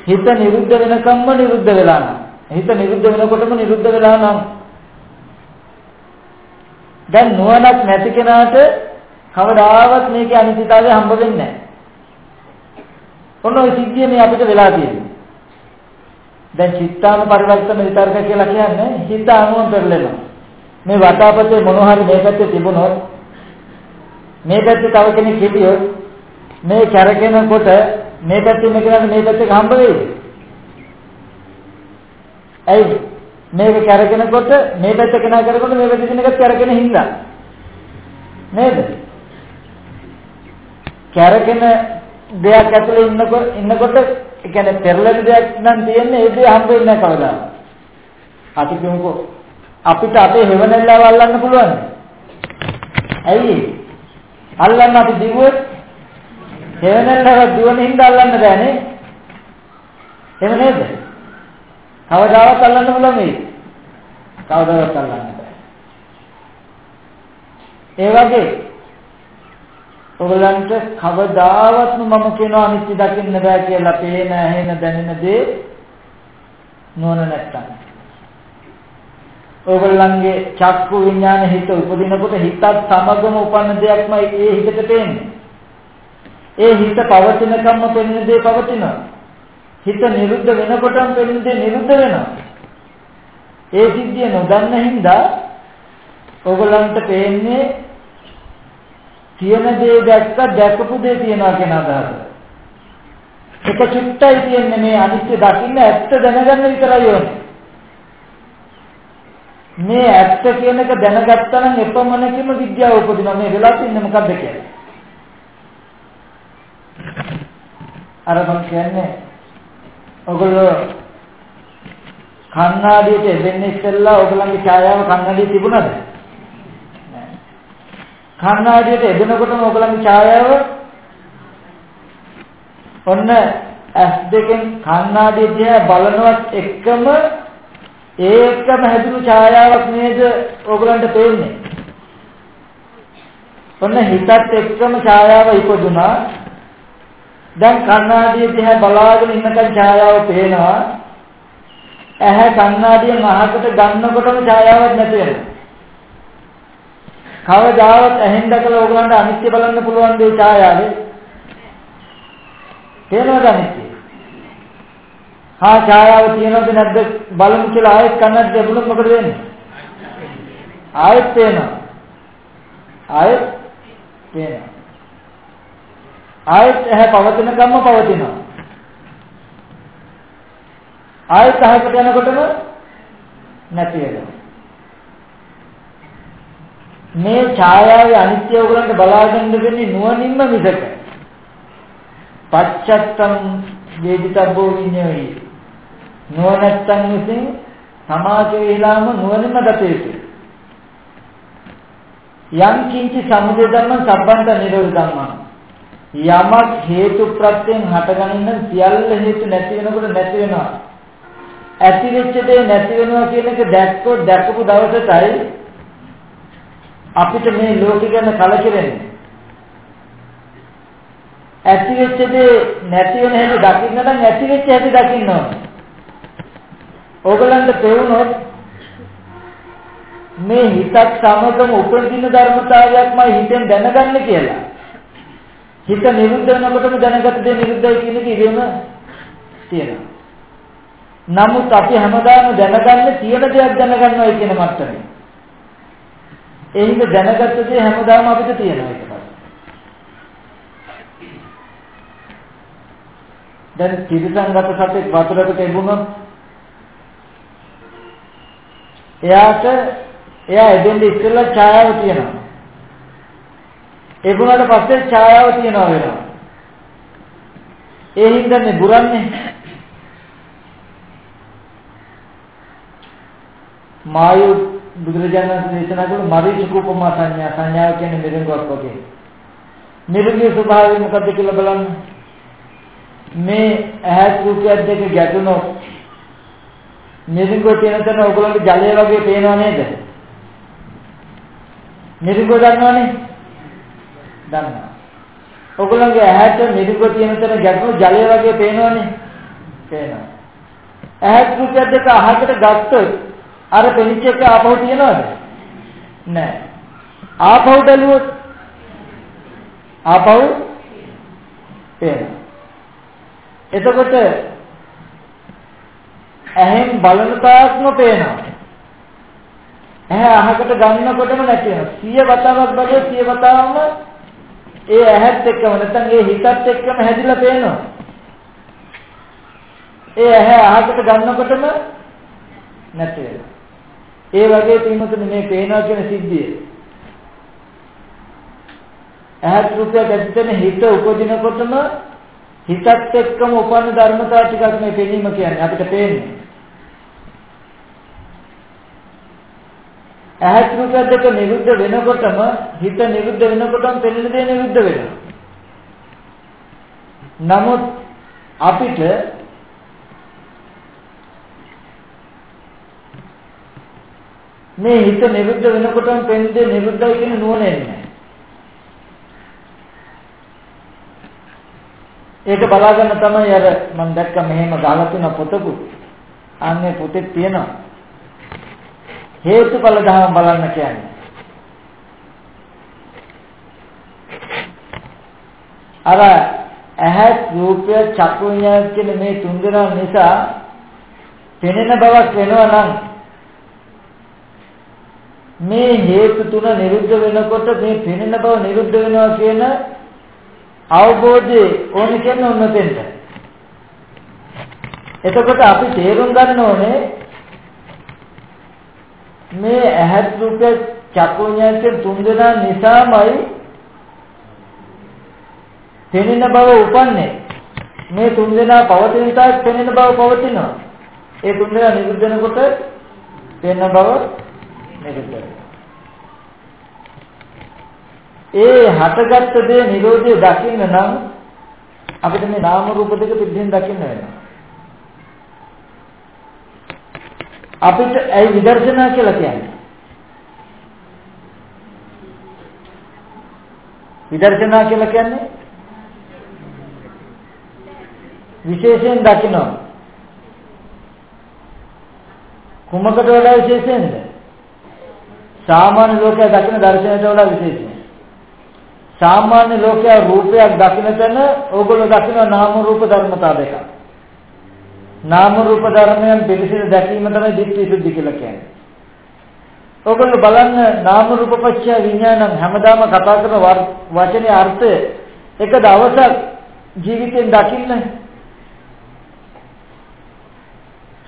A: හිත නිරුද්ධ වෙනකම්ම නිරුද්ධ වෙලා නම් හිත නිරුද්ධ වෙනකොටම නිරුද්ධ වෙලා නම් දැන් නුවණක් නැති කෙනාට කවදාවත් මේකේ අනිත්‍යතාවය හම්බ වෙන්නේ නැහැ. ඔන්න ඔය සිද්ධිය මේ අපිට වෙලා තියෙන්නේ. දැන් චිත්තාන පරිවර්තන විතර්ක කියලා කියන්නේ හිත අනුව පෙරලෙනවා. මේ වටාපතේ මොන හරි මේ පැත්තේ තිබුණොත් මේ පැත්තේ තව කෙනෙක් හිටියොත් මේ කැරකෙනකොට මේ පැත්තේ මේ කෙනාට මේ පැත්තේ හම්බ වෙයිද? ඇයි මේක කැරකෙනකොට මේ පැත්ත කෙනා කරනකොට මේ පැත්ත කෙනෙක් කැරකෙන හින්දා නේද? කැරකෙන දෙයක් ඇතුලේ ඉන්නකොට ඉන්නකොට ඒ කියන්නේ පෙරලෙන දෙයක් නම් තියෙන්නේ ඒ දේ හම්බ වෙන්නේ නැහැ කවදාවත්. අපි කියමුකෝ අපිට අපේ හේවණල්ලාව අල්ලන්න පුළුවන්. ඇයි? අල්ලන්න අපි දිවුවොත් හේවණල්ලාව දුවන හින්දා අල්ලන්න බෑනේ. එහෙම නේද? කවදාවත් අල්ලන්න පුළුවන් වෙයි. කවදාවත් අල්ලන්න බෑ. ඒ වගේ ඔයගලන්ට කවදාවත්ම මම කියනවා අනිත්‍ය දකින්න බෑ කියලා පේන ඇහෙන දැනෙන දේ නුවණ නැත්තම් ඕගොල්ලන්ගේ චක්කු විඥාන හිත උපදිනකොට හිතත් සමගම උපන්න දෙයක්මයි ඒ හිතට පේන්නේ. ඒ හිත පවතිනකම්ම පෙනෙන දේ පවතිනවා. හිත නිරුද්ධ වෙනකොටම පෙනෙන දේ නිරුද්ධ වෙනවා. ඒ සිද්ධිය නොදන්න හින්දා ඕගොල්ලන්ට පේන්නේ තියෙන දේ දැක්ක දැකපු දේ තියනවා කියන අදහස. එක චුට්ටයි තියෙන්නේ මේ අනිත්‍ය දකින්න ඇත්ත දැනගන්න විතරයි ඕනේ. මේ ඇත්ත කියන එක දැනගත්තා නම් එපමණකින්ම විද්‍යාව උපදිනවා මේ වෙලාවට ඉන්නේ මොකද්ද කියන්නේ අර මම කියන්නේ ඔයගොල්ලෝ කන්නාඩියට එදෙන්නේ ඉස්සෙල්ලා ඔයගොල්ලන්ගේ ඡායාව කන්නාඩියේ තිබුණාද කන්නාඩියට එදෙනකොටම ඔයගොල්ලන්ගේ ඡායාව ඔන්න ඇස් දෙකෙන් කන්නාඩිය දිහා බලනවත් එක්කම ඒකම හැදුණු ඡායාවක් නේද ඕගලන්ට පේන්නේ. ඔන්න හිතත් එක්කම ඡායාව ඉපදුනා. දැන් කණ්ණාඩිය දිහා බලාගෙන ඉන්නකන් ඡායාව පේනවා. ඇහැ කණ්ණාඩියෙන් අහකට ගන්නකොටම ඡායාවක් නැති වෙනවා. කවදාවත් ඇහෙන් දැකලා ඕගලන්ට අනිත්‍ය බලන්න පුළුවන් දේ ඡායාවේ. තේරෙනවද අනිත්‍ය? හා ඡායාව තියෙනවද නැද්ද බලමු කියලා ආයෙත් කන්නත් දෙබුණොත් මොකද වෙන්නේ? ආයෙත් පේනවා. ආයෙත් පේනවා. ආයෙත් ඇහැ පවතින කම්ම පවතිනවා. ආයෙත් අහකට යනකොටම නැති වෙනවා. මේ ඡායාවේ අනිත්‍ය ඔයගලන්ට බලාගන්න වෙන්නේ නුවණින්ම මිසක පච්චත්තම් වේදිතබ්බෝ විඤ්ඤාණය නුවණැත්තන් විසින් සමාජයේ ඉලාම නුවණින්ම දත යුතුයි. යම් කිංචි සමුදය ධර්ම සම්බන්ධ නිරෝධ ධර්ම යමක් හේතු ප්‍රත්‍යයෙන් හටගනින්න සියල්ල හේතු නැති වෙනකොට නැති වෙනවා. ඇති වෙච්ච දේ නැති වෙනවා කියන එක දැක්කොත් දැකපු දවසටයි අපිට මේ ලෝකෙ ගැන කලකිරෙන්නේ. ඇති වෙච්ච දේ නැති වෙන හැටි දකින්න නම් ඇති වෙච්ච හැටි දකින්න ඕනේ. ඕගලන්ට තේරුණොත් මේ හිතත් සමගම උපදින ධර්මතාවයක්මයි හිතෙන් දැනගන්න කියලා. හිත නිරුද්ධ වෙනකොටම දැනගත දේ නිරුද්ධයි කියන එක ඉවෙම තියෙනවා. නමුත් අපි හැමදාම දැනගන්නේ තියෙන දෙයක් දැනගන්නවයි කියන මට්ටමේ. ඒ හින්දා දැනගත්ත දේ හැමදාම අපිට තියෙනවා ඒක පස්සේ. දැන් තිරසංගත සතෙක් වතුරකට එබුණොත් එයාට එයා එදෙන්න ඉස්සෙල්ලා ඡායාව තියෙනවා. එබුණාට පස්සේ ඡායාව තියෙනවා වෙනවා. ඒ හින්දා මේ බුරන්නේ මායු බුදුරජාණන් දේශනා කළ මරීච කුපමා සංඥා සංඥාව කියන්නේ මිරිඟුවක් වගේ. මිරිඟුගේ ස්වභාවය මොකද්ද කියලා බලන්න. මේ ඇහත් රූපයක් දෙක ගැටුණොත් මිරිඟුව තියෙන තැන ඔයගොල්ලන්ට ජලය වගේ පේනව නේද? මිරිඟුව දන්නවනේ? දන්නවා. ඔයගොල්ලන්ගේ ඇහැට මිරිඟුව තියෙන තැන ගැටුණු ජලය වගේ පේනවනේ? පේනවා. ඇහත් රූපයක් දෙක අහකට ගත්තොත් අර පෙනිච්ච එක ආපහු තියනවද? නැහැ. ආපහු බැලුවොත් ආපහු පේනවා. එතකොට ඇහෙන් බලන තාක්ම පේනවා. ඇහැ අහකට ගන්නකොටම නැති වෙනවා. සිය වතාවක් බලුවොත් සිය වතාවම ඒ ඇහත් එක්කම නැත්නම් ඒ හිතත් එක්කම හැදිලා පේනවා. ඒ ඇහැ අහකට ගන්නකොටම නැති වෙනවා. ඒ වගේ පින්වතුනි මේ පේනවා කියන සිද්ධිය. ඇහත් රූපය ගැටෙන හිත උපදිනකොටම හිතත් එක්කම උපන්න ධර්මතාව ටිකක් මේ පෙනීම කියන්නේ අපිට පේන්නේ. ඇහත් රූපය දෙක නිරුද්ධ වෙනකොටම හිත නිරුද්ධ වෙනකොටම පෙනෙන දේ නිරුද්ධ වෙනවා. නමුත් අපිට මේ හිත නිරුද්ධ වෙනකොටම පෙන්දේ නිරුද්ධයි කියන නුවණ එන්නේ. ඒක බලාගන්න තමයි අර මම දැක්ක මෙහෙම ගහලා තියෙන පොතකු. අන්නේ පොතේ තියෙනවා. හේතුඵල ධර්ම බලන්න කියන්නේ. අර ඇහත් රූපය චක්කු විඤ්ඤාණ කියන මේ තුන්දෙනා නිසා පෙනෙන බවක් වෙනවා නම් මේ හේතු තුන නිරුද්ධ වෙනකොට මේ පෙනෙන බව නිරුද්ධ වෙනවා කියන අවබෝධය ඕන කියන්නේ ඔන්නතෙන්ට. එතකොට අපි තේරුම් ගන්න ඕනේ මේ ඇහත් රූප චක්කුඤ්ඤාච තුන්දෙනා නිසාමයි පෙනෙන බව උපන්නේ. මේ තුන්දෙනා පවතින තාක් පෙනෙන බව පවතිනවා. ඒ තුන්දෙනා නිරුද්ධ වෙනකොට පෙනෙන බව නිරුද්ධ ඒ හටගත්ත දේ නිරෝධය දකින්න නම් අපිට මේ නාම රූප දෙක පිළිදෙන් දකින්න වෙනවා. අපිට ඇයි විදර්ශනා කියලා කියන්නේ? විදර්ශනා කියලා කියන්නේ විශේෂයෙන් දකිනවා. කුමකට වඩා විශේෂයෙන්ද? සාමාන්‍ය ලෝකයා දකින දර්ශනයට වඩා විශේෂයි. සාමාන්‍ය ලෝකයා රූපයක් දකින තැන ඕගොල්ලෝ දකින නාම රූප ධර්මතා දෙක. නාම රූප ධර්මයන් පිළිසින දැකීම තමයි දිට්ඨි සුද්ධි කියලා කියන්නේ. ඕගොල්ලෝ බලන්න නාම රූප පත්‍ය විඥානං හැමදාම කතා කරන වචනේ අර්ථය එක දවසක් ජීවිතෙන් දකින්න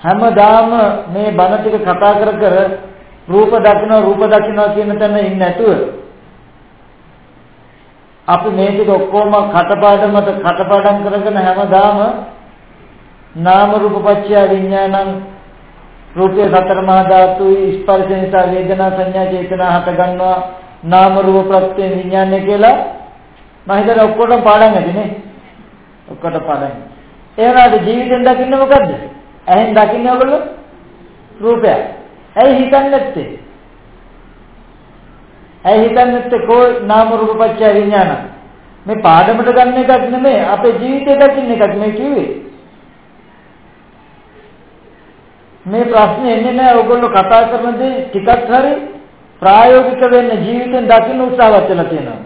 A: හැමදාම මේ බණ ටික කතා කර කර රූප දකින්න රූප දකින්න කියන තැන ඉන්නේ නැතුව අපි මේ ටික ඔක්කොම කටපාඩමට කටපාඩම් කරගෙන හැමදාම නාම රූප පත්‍ය විඥානං රූපේ සතර මහා ධාතුයි ස්පර්ශ නිසා වේදනා සංඥා චේතනා හට ගන්නවා නාම රූප ප්‍රත්‍ය විඥානය කියලා. මම හිතලා ඔක්කොටම පාඩම් ඇතිනේ ඔක්කොට පාඩම්. එහෙනම් ජීවිතෙන් දකින්නේ මොකද්ද? ඇහෙන් දකින්නේ ඔයගොල්ලෝ? රූපය ඇයි හිතන්නේ නැත්තේ ඇයි හිතන්නේ නැත්තේ කෝ නාම රූප පත්‍ය විඥාන මේ පාඩමට ගන්න එකක් නෙමෙයි අපේ ජීවිතේ දකින්න එකක් මේ කිව්වේ මේ ප්‍රශ්නේ එන්නේ නැහැ ඔයගොල්ලෝ කතා කරන දේ ටිකක් හරි ප්‍රායෝගික වෙන්න ජීවිතෙන් දකින්න උත්සාහවත් වෙලා තියෙනවා.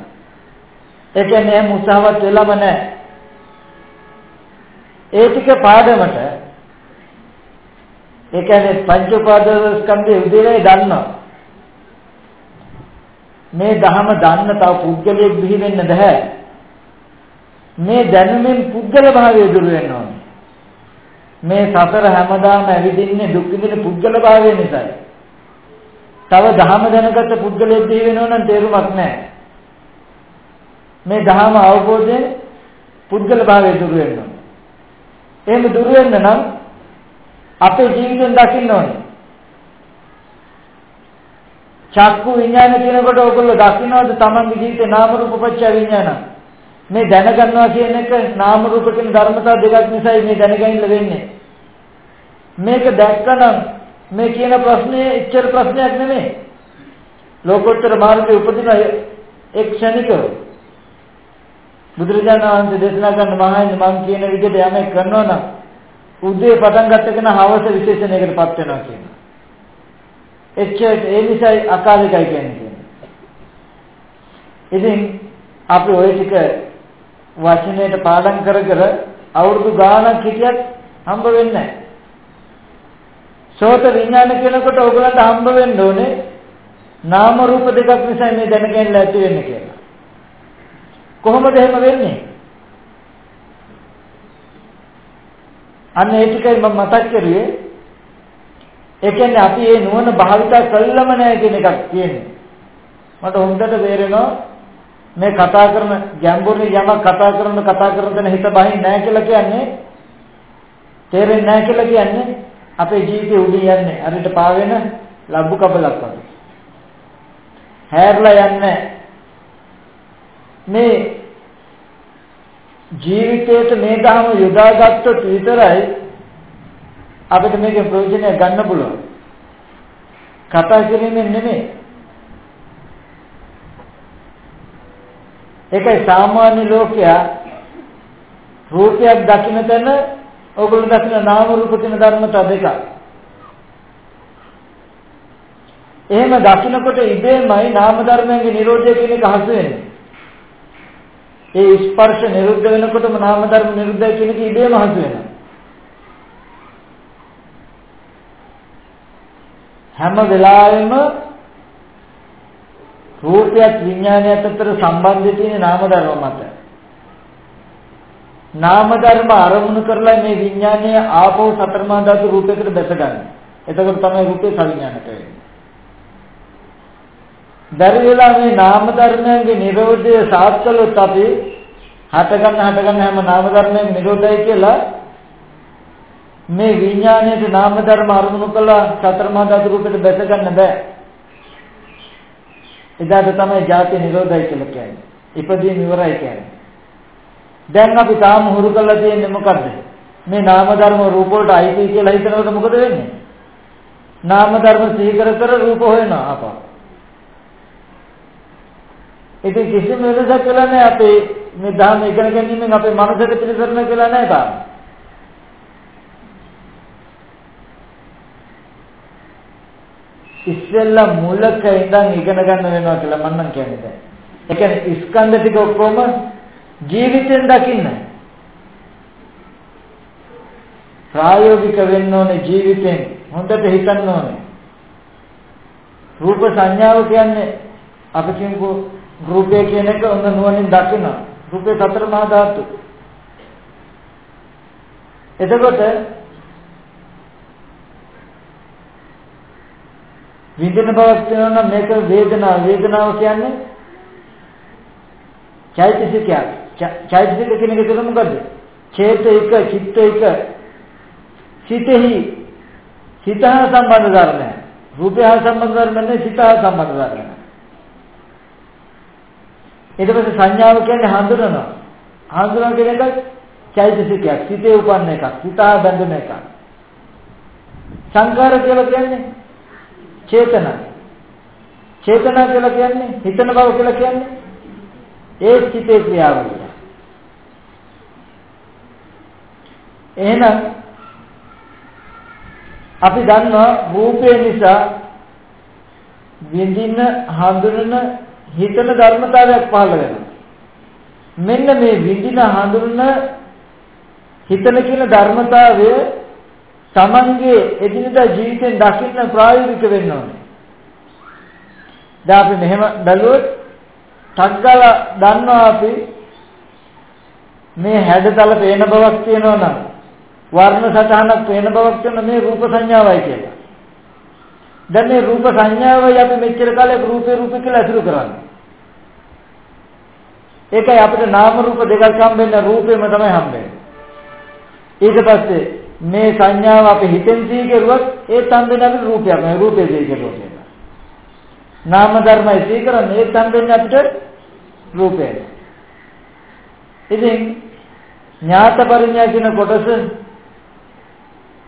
A: ඒ කියන්නේ එහෙම උත්සාහවත් වෙලම නැහැ. ඒ ටික පාඩමට ඒ කියන්නේ පංච උපාදාන ස්කන්ධයේ උදේලේ දන්නවා. මේ ධහම දන්න තව පුද්ගලයෙක් බිහි වෙන්න බෑ. මේ දැනුමෙන් පුද්ගල භාවය දුර වෙන්න ඕනේ. මේ සසර හැමදාම ඇවිදින්නේ දුක් විඳින පුද්ගල භාවය නිසායි. තව ධහම දැනගත්ත පුද්ගලයෙක් දී වෙනව නම් තේරුමක් නැහැ. මේ ධහම අවබෝධයෙන් පුද්ගල භාවය දුර වෙන්න ඕනේ. එහෙම දුර වෙන්න නම් අපේ ජීවිතෙන් දකින්න ඕනේ. චක්කු විඥාන කියනකොට ඔයගොල්ලෝ දකින්නවද තමන්ගේ ජීවිතේ නාම රූප පත්‍ය විඥාන? මේ දැනගන්නවා කියන එක නාම රූප කියන ධර්මතා දෙකක් නිසායි මේ දැනගැනින්න වෙන්නේ. මේක දැක්කනම් මේ කියන ප්‍රශ්නේ එච්චර ප්‍රශ්නයක් නෙමෙයි. ලෝකෝත්තර මාර්ගයේ උපදින එක් ක්ෂණිකව බුදුරජාණන් වහන්සේ දේශනා කරන මහායන මම කියන විදිහට යමෙක් කරනවා නම් උදේ පටන් ගත්ත කෙනා හවස විශේෂණයකටපත් වෙනවා කියනවා. එච්චර ඒ නිසායි අකාලිකයි කියන්නේ. ඉතින් අපි ওই ටික වචනයට පාඩම් කර කර අවුරුදු ගාණක් හිටියත් හම්බ වෙන්නේ නැහැ. සෝත විඥාන කියනකොට ඕගලන්ට හම්බ වෙන්න ඕනේ නාම රූප දෙකක් නිසා මේ දැනගැනලා ඇති වෙන්නේ කියලා. කොහොමද එහෙම වෙන්නේ? අන්න ඒ ටිකයි මම මතක් කරුවේ. ඒ කියන්නේ අපි මේ නුවණ භාවිතා කළම නැහැ කියන එකක් කියන්නේ. මට හොඳට තේරෙනවා මේ කතා කරන ගැඹුරු යමක් කතා කරන කතා කරන තැන හිත බහින්නේ නැහැ කියලා කියන්නේ තේරෙන්නේ නැහැ කියලා කියන්නේ අපේ ජීවිතේ උඩින් යන්නේ අරිට පාවෙන ලබ්බු කබලක් වගේ. හැරලා යන්නේ මේ ජීවිතේට මේ ධර්ම යොදාගත්තොත් විතරයි අපිට මේකේ ප්‍රයෝජනය ගන්න පුළුවන්. කතා කිරීමෙන් නෙමෙයි. ඒකයි සාමාන්‍ය ලෝකයා රූපයක් දකින්න තැන ඔයගොල්ලෝ දකින නාම රූප කියන ධර්මතා දෙක. එහෙම දකිනකොට ඉබේමයි නාම ධර්මයන්ගේ නිරෝධය කියන එක හසු වෙන්නේ. ඒ ස්පර්ශ නිරුද්ධ වෙනකොටම නාම ධර්ම නිරුද්ධයි කියන එක ඉබේම හසු වෙනවා. හැම වෙලාවෙම රූපයත් විඥානයත් අතර සම්බන්ධය තියෙන නාම ධර්ම මත. නාම ධර්ම අරමුණු කරලා මේ විඥානය ආපෝ සතරමා ධාතු රූපයකට දැසගන්න. එතකොට තමයි රූපේ සවිඥානික වෙන්නේ. බැරි වෙලා මේ නාම ධර්මයන්ගේ නිරෝධය සාත්කලොත් අපි හටගන්න හටගන්න හැම නාම ධර්මයන් නිරෝධයි කියලා මේ විඥාණයට නාම ධර්ම අරමුණු කළා සතරමා ධාතු රූපෙට දැසගන්න බෑ. එදාට තමයි ජාති නිරෝධයි කියලා කියන්නේ. ඉපදීම ඉවරයි කියන්නේ. දැන් අපි තාම හුරු කරලා තියෙන්නේ මොකද්ද? මේ නාම ධර්ම රූප වලට අයිති කියලා හිතනකොට මොකද වෙන්නේ? නාම ධර්ම සිහි කර කර රූප හොයනවා අපා. ඉතින් කිසිම වෙනසක් වෙලා නැහැ අපේ මේ ධර්ම ඉගෙන ගැනීමෙන් අපේ මනසට පිළිසරණ කියලා නැහැ තාම. ඉස්සෙල්ලා මුලක ඉඳන් ඉගෙන ගන්න වෙනවා කියලා මම නම් කියන්නේ. ඒ කියන්නේ ස්කන්ධ ටික ඔක්කොම ජීවිතෙන් දකින්න. ප්‍රායෝගික වෙන්න ඕනේ ජීවිතෙන්. හොඳට හිතන්න ඕනේ. රූප සංඥාව කියන්නේ අපි කියමු රූපය කියන එක ඔන්න නුවණින් දකින. රූපේ සතර මහා ධාතු. එතකොට විඳින බවක් තියෙනවා නම් මේක වේදනාව. වේදනාව කියන්නේ චෛතසිකයක්. චෛතසික කියන එක තමයි මොකද්ද? චේතයික චිත්තයික. සිතෙහි සිත හා සම්බන්ධ ධර්මය රූපය හා සම්බන්ධ ධර්ම නෙවෙයි සිත හා සම්බන්ධ ධර්මය ඊට පස්සේ සංඥාව කියන්නේ හඳුනනවා හඳුනන කියන එක චෛතසිකයක් සිතේ උපන්න එකක් සිත හා බැඳෙන එකක්. සංකාර කියලා කියන්නේ චේතන. චේතනා කියලා කියන්නේ හිතන බව කියලා කියන්නේ ඒ සිතේ ක්‍රියාවලිය. එහෙනම් අපි දන්නවා රූපය නිසා විඳින හඳුනන හිතන ධර්මතාවයක් පහළ වෙනවා. මෙන්න මේ විඳින හඳුනන හිතන කියන ධර්මතාවය Tamange එදිනදා ජීවිතෙන් දකින්න ප්‍රායෝගික වෙන්න ඕනේ. දැන් අපි මෙහෙම බැලුවොත් ටග්ගල දන්නවා අපි මේ හැඩතල පේන බවක් තියෙනවා නම් වර්ණ සටහනක් පේන බවක් තියෙන මේ රූප සංඥාවයි කියලා. දැන් මේ රූප සංඥාවයි අපි මෙච්චර කාලයක් රූපේ රූපේ කියලා අසුරු කරන්නේ. ඒකයි අපිට නාම රූප දෙකක් හම්බෙන්න රූපෙම තමයි හම්බෙන්නේ. ඊට පස්සේ මේ සංඥාව අපි හිතෙන් සිහි කරුවොත් ඒ හම්බෙන්නේ අපිට රූපයක් නෙවෙයි රූපේ සිහි කරුවොත් ඒක. නාම ධර්මයි සිහි කරන්නේ ඒ හම්බෙන්නේ අපිට රූපය. ඉතින් ඥාත පරිඥා කියන කොටස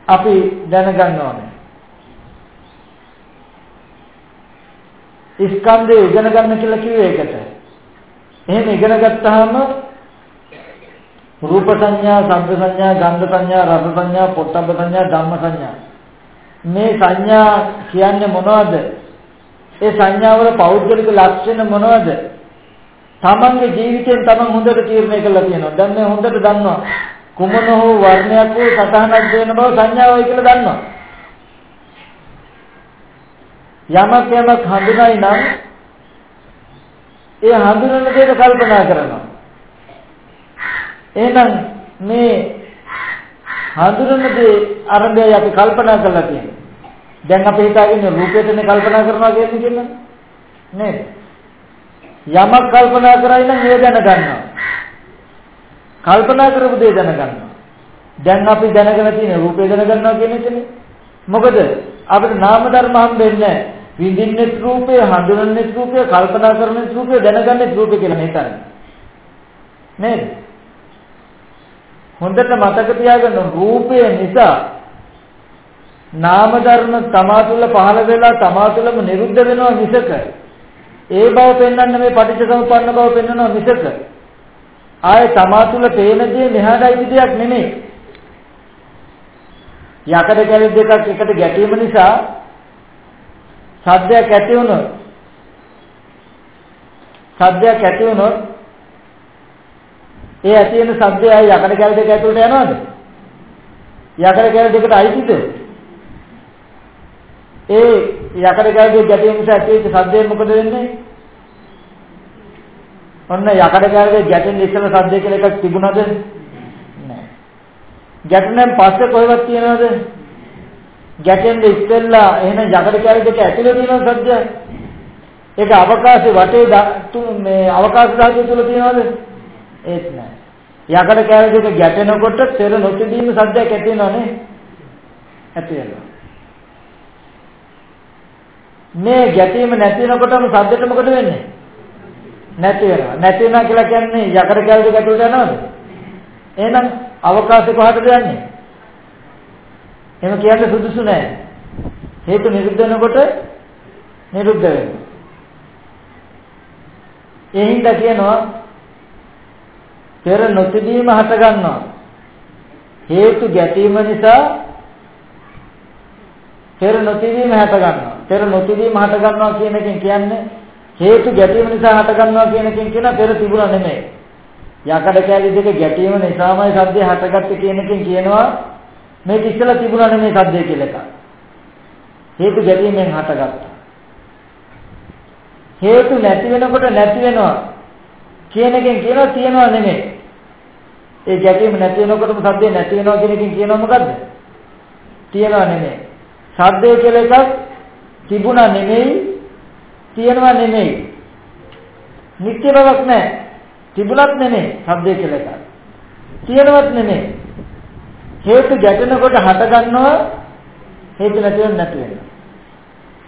A: අපි දැනගන්න ඕනේ. ස්කන්ධය ඉගෙන ගන්න කියලා කිව්වේ ඒකට. එහෙම ඉගෙන ගත්තාම රූප සංඥා, ශබ්ද සංඥා, ගන්ධ සංඥා, රස සංඥා, පොට්ටබ්බ සංඥා, ධම්ම සංඥා. මේ සංඥා කියන්නේ මොනවද? ඒ සංඥාවල පෞද්ගලික ලක්ෂණ මොනවද? තමන්ගේ ජීවිතයෙන් තමන් හොඳට තීරණය කරලා තියෙනවා. දැන් මේ හොඳට දන්නවා. කුමන හෝ වර්ණයක් හෝ සතහනක් දෙන බව සංඥාවයි කියලා දන්නවා. යමක් යමක් හඳුනයි නම් ඒ හඳුනන දේට කල්පනා කරනවා. එහෙනම් මේ හඳුනන දේ අරඹය අපි කල්පනා කරලා තියෙනවා. දැන් අපි හිතාගෙන රූපයටනේ කල්පනා කරනවා කියන්නේ කියලා නේද? යමක් කල්පනා කරයි නම් ඒ දැනගන්නවා. කල්පනා කරපු දේ දැනගන්නවා. දැන් අපි දැනගෙන තියෙන රූපේ දැනගන්නවා කියන එකනේ. මොකද අපිට නාම ධර්ම හම්බෙන්නේ විඳින්නෙත් රූපේ, හඳුනන්නෙත් රූපේ, කල්පනා කරන්නෙත් රූපේ, දැනගන්නෙත් රූපේ කියලා හිතන්නේ. නේද? හොඳට මතක තියාගන්න රූපය නිසා නාම ධර්ම තමා තුළ පහළ වෙලා තමා තුළම නිරුද්ධ වෙනවා මිසක ඒ බව පෙන්වන්න මේ පටිච්චසමුප්පන්න බව පෙන්වනවා මිසක ආයේ තමා තුළ පේන දේ මෙහාටයි දෙයක් නෙමෙයි. යකඩ කැලි දෙකක් එකට ගැටීම නිසා සද්දයක් ඇති වුණොත් සද්දයක් ඇති වුණොත් ඒ ඇති වෙන සද්දය ආයේ යකඩ කැලි දෙක ඇතුළට යනවද? යකඩ කැලි දෙකට අයිතිද? ඒ යකඩ කැලේ ගැටීම නිසා ඇතිවෙච්ච සද්දේ මොකද වෙන්නේ? ඔන්න යකඩ කැලේ ගැටෙන ඉස්සෙල්ල සද්දේ කියලා එකක් තිබුණාද? නැහැ. ගැටෙනෙන් පස්සේ කොහෙවත් තියනවද? ගැටෙන්න ඉස්සෙල්ලා එහෙනම් යකඩ කැලේ දෙක ඇතුලේ තියෙන සද්දය. ඒක අවකාශයේ වටේ මේ අවකාශ ධාතුව තුල තියනවද? ඒත් නැහැ. යකඩ කැලේ දෙක ගැටෙනකොට පෙර නොතිබීම සද්දයක් ඇති වෙනවනේ. ඇති වෙනවා. මේ ගැටීම නැති වෙනකොටම සද්දෙට මොකද වෙන්නේ? නැති වෙනවා. නැති වෙනවා කියලා කියන්නේ යකඩ කැලේ ගැටුවට යනවද? එහෙනම් අවකාශය කොහටද යන්නේ? එහෙම කියන්න සුදුසු නෑ. හේතු නිරුද්ධ වෙනකොට නිරුද්ධ වෙනවා. ඒ හින්දා කියනවා පෙර නොතිබීම හට ගන්නවා. හේතු ගැටීම නිසා පෙර නොතිබීම හට ගන්නවා. පෙර නොතිබීම හට ගන්නවා කියන එකෙන් කියන්නේ හේතු ගැටීම නිසා හට ගන්නවා කියන එකෙන් කියන පෙර තිබුණා නෙමෙයි. යකඩ කැලි දෙක ගැටීම නිසාමයි සද්දය හටගත්තේ කියන එකෙන් කියනවා මේක ඉස්සලා තිබුණා නෙමෙයි සද්දය කියලා එකක්. හේතු ගැටීමෙන් හටගත්තා. හේතු නැති වෙනකොට නැති වෙනවා කියන එකෙන් කියනවා තියනවා නෙමෙයි. ඒ ගැටීම නැති වෙනකොටම සද්දේ නැති වෙනවා කියන එකෙන් කියනවා මොකද්ද? තියනවා නෙමෙයි. සද්දේ කියලා එකක් තිබුණා නෙමෙයි තියෙනවා නෙමෙයි නිත්‍ය බවක් නැහැ තිබුණත් නෙමෙයි සබ්දේ කියලා එකක් තියෙනවත් නෙමෙයි හේතු ගැටෙනකොට හට ගන්නවා හේතු නැතිව නැති වෙනවා.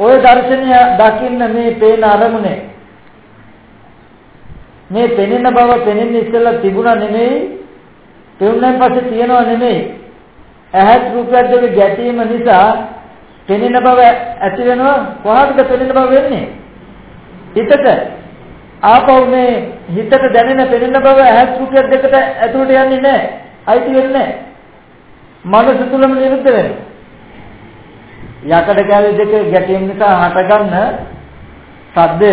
A: ඔය දර්ශනය දකින්න මේ පේන අරමුණේ. මේ පෙනෙන බව පෙනෙන්නේ ඉස්සෙල්ලා තිබුණා නෙමෙයි පෙනුනන් පස්සේ තියනවා නෙමෙයි. ඇහත් රූපයක් දෙක ගැටීම නිසා පෙනෙන බව ඇති වෙනවා. කොහොමද පෙනෙන බව වෙන්නේ? හිතට. ආපහු මේ හිතට දැනෙන පෙනෙන බව ඇහත් රූපයක් දෙකට ඇතුළට යන්නේ නැහැ. අයිති වෙන්නේ නැහැ. මනස තුලම නිරුද්ධ වෙනවා යකඩ කැලේ දෙක ගැටීම නිසා හටගන්න සද්දය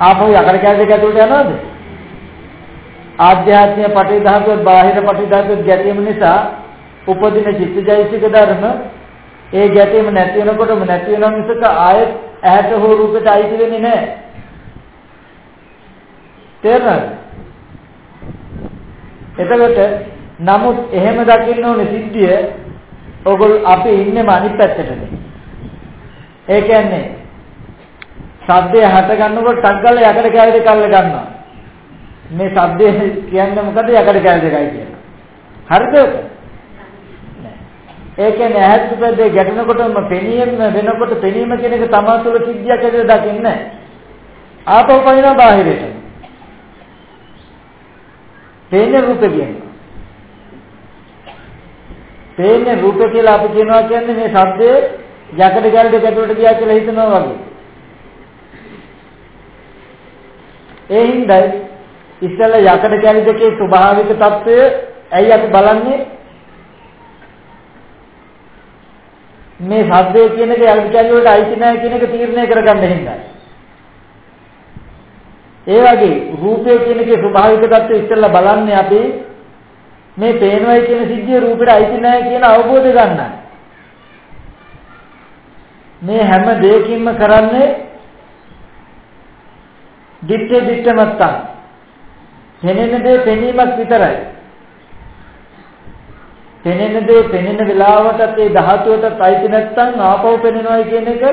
A: ආපහු යකඩ කැලේ දෙක ඇතුළට යනවද ආධ්‍යාත්මික පටි ධාතුව බාහිර පටි ධාතුව ගැටීම නිසා උපදින චිත්තජයසික ධර්ම ඒ ගැටීම නැති වෙනකොටම නැති වෙන මිසක ආයෙත් ඇහැට හෝ රූපයට අයිති වෙන්නේ නැහැ. තේරුණාද? එතකොට නමුත් එහෙම දකින්න ඕනේ සිද්ධිය ඔගොල්ලෝ අපි ඉන්නේම අනිත් පැත්තටනේ. ඒ කියන්නේ සද්දය හට ගන්නකොට ටක් ගාලා යකඩ කැලේ කල්ල ගන්නවා. මේ සද්දය කියන්නේ මොකද යකඩ කැලේ දෙකයි කියන්නේ. හරිද? ඒ කියන්නේ ඇහත් උපදේ ගැටෙනකොටම පෙනීම වෙනකොට පෙනීම කියන එක තමා තුළ සිද්ධියක් ඇතුළේ දකින්නේ නැහැ. ආපහු පනිනවා බාහිරට. පේන රූප කියන්නේ. පේන්නේ රූප කියලා අපි කියනවා කියන්නේ මේ ශබ්දය යකඩ ගැල්ඩ ගැටුලට ගියා කියලා හිතනවා වගේ. ඒ හින්දායි ඉස්සෙල්ලා යකඩ ගැලි දෙකේ ස්වභාවික తত্ত্বය ඇයි අපි බලන්නේ? මේ ශබ්දය කියන එක යකඩ ගැලි වලට අයිති නැහැ කියන එක තීරණය කරගන්න හින්දායි. ඒ වගේ රූපය කියන එකේ ස්වභාවික తত্ত্বය ඉස්සෙල්ලා බලන්නේ අපි මේ පේනවයි කියන සිද්ධිය රූපෙට අයිති නැහැ කියන අවබෝධය ගන්න. මේ හැම දෙයකින්ම කරන්නේ දිත්තේ දිත්තමත්තා. පෙනෙන දේ පෙනීමක් විතරයි. පෙනෙන දේ පෙනෙන වෙලාවටත් ඒ ධාතුවටත් අයිති නැත්නම් ආපහු පෙනෙනවයි කියන එක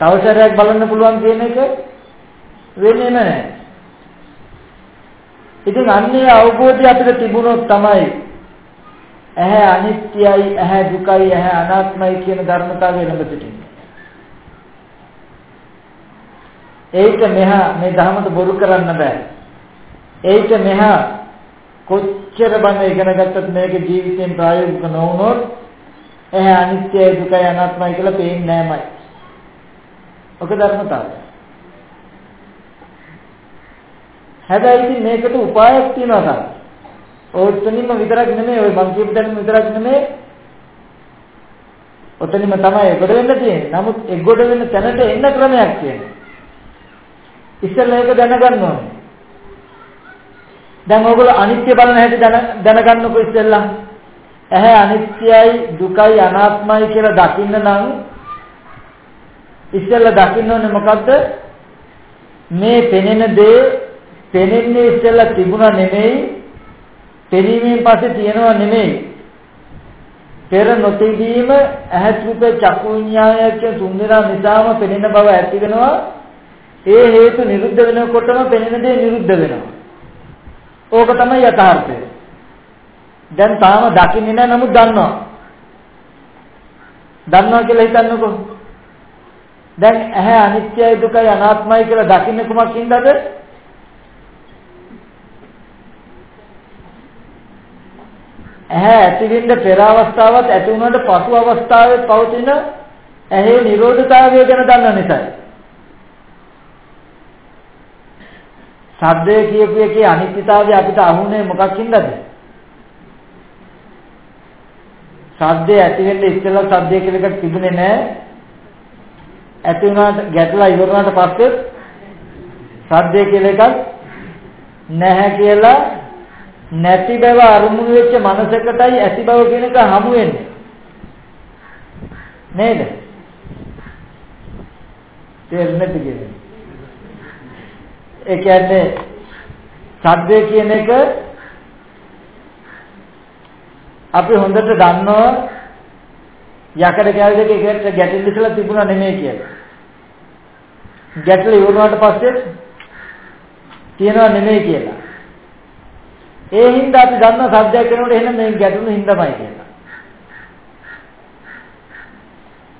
A: තව සැරයක් බලන්න පුළුවන් කියන එක වෙන්නේ නැහැ. ඉතින් අන්නේ අවබෝධය අපිට තිබුණොත් තමයි ඇහැ අනිත්‍යයි, ඇහැ දුකයි, ඇහැ අනාත්මයි කියන ධර්මතාවය ළඟ සිටින්නේ. ඒක මෙහා මේ ධර්මත බොරු කරන්න බෑ. ඒක මෙහා කොච්චර බණ ඉගෙන ගත්තත් මේක ජීවිතයෙන් ප්‍රායෝගික නොවුනොත් එහේ අනිත්‍යයි දුකයි අනාත්මයි කියලා පේන්නේ නැමයි. ඔක ධර්මතාවය. හැබැයි ඉතින් මේකට උපායක් තියෙනවා තමයි. ඔතනින්ම විතරක් නෙමෙයි ඔය මං කියපු දැනුම විතරක් නෙමෙයි. ඔතනින්ම තමයි ගොඩ වෙන්න තියෙන්නේ. නමුත් ඒ ගොඩ වෙන තැනට එන්න ක්‍රමයක් තියෙනවා. ඉස්සෙල්ලා ඒක දැනගන්න ඕනේ. දැන් ඕගොල්ලෝ අනිත්‍ය බලන හැටි දැනගන්නකො ඉස්සෙල්ලා. ඇහැ අනිත්‍යයි දුකයි අනාත්මයි කියලා දකින්න නම් ඉස්සෙල්ලා දකින්න ඕනේ මොකද්ද? මේ පෙනෙන දේ පෙනෙන්නේ ඉස්සෙල්ලා තිබුණා නෙමෙයි. පෙනීමෙන් පස්සේ තියෙනවා නෙමෙයි. පෙර නොතිබීම ඇහත් රූප චක්කු විඤ්ඤාණය කියන තුන්දෙනා නිසාම පෙනෙන බව ඇති වෙනවා. ඒ හේතු නිරුද්ධ වෙනකොටම පෙනෙන දේ නිරුද්ධ වෙනවා. ඕක තමයි යථාර්ථය. දැන් තාම දකින්නේ නැහැ නමුත් දන්නවා. දන්නවා කියලා හිතන්නකෝ. දැන් ඇහැ අනිත්‍යයි දුකයි අනාත්මයි කියලා දකින්න කුමක් ඇහැ ඇතිවෙන්න පෙර අවස්ථාවත් ඇති වුණාට පසු අවස්ථාවේ පවතින ඇහි නිරෝධතාවය ගැන දන්න නිසායි. ශබ්දය කියපු එකේ අනිත්‍යතාවය අපිට අහුනේ මොකක් හින්දාද? ශබ්දය ඇති වෙන්නේ ඉස්සෙල්ලා ශබ්දය කියලා එකක් තිබුණේ නැහැ. ඇති වුණාට ගැටලා ඉවර වුණාට පස්සේ ශබ්දය කියලා එකක් නැහැ කියලා නැති බව අරමුණු වෙච්ච මනසකටයි ඇති බව කියන එක හමු වෙන්නේ. නේද? තේරෙන්නේ නැති ඒ කියන්නේ සද්දය කියන එක අපි හොඳට දන්නවා යකඩ කැල් දෙක එකට ගැටෙන්න ඉස්සලා තිබුණා නෙමෙයි කියලා. ගැටල ඉවරනාට පස්සේ තියනවා නෙමෙයි කියලා. ඒ හින්දා අපි දන්න සත්‍යයක් කරනකොට එහෙනම් මේ ගැටුණු හින්දාමයි කියලා.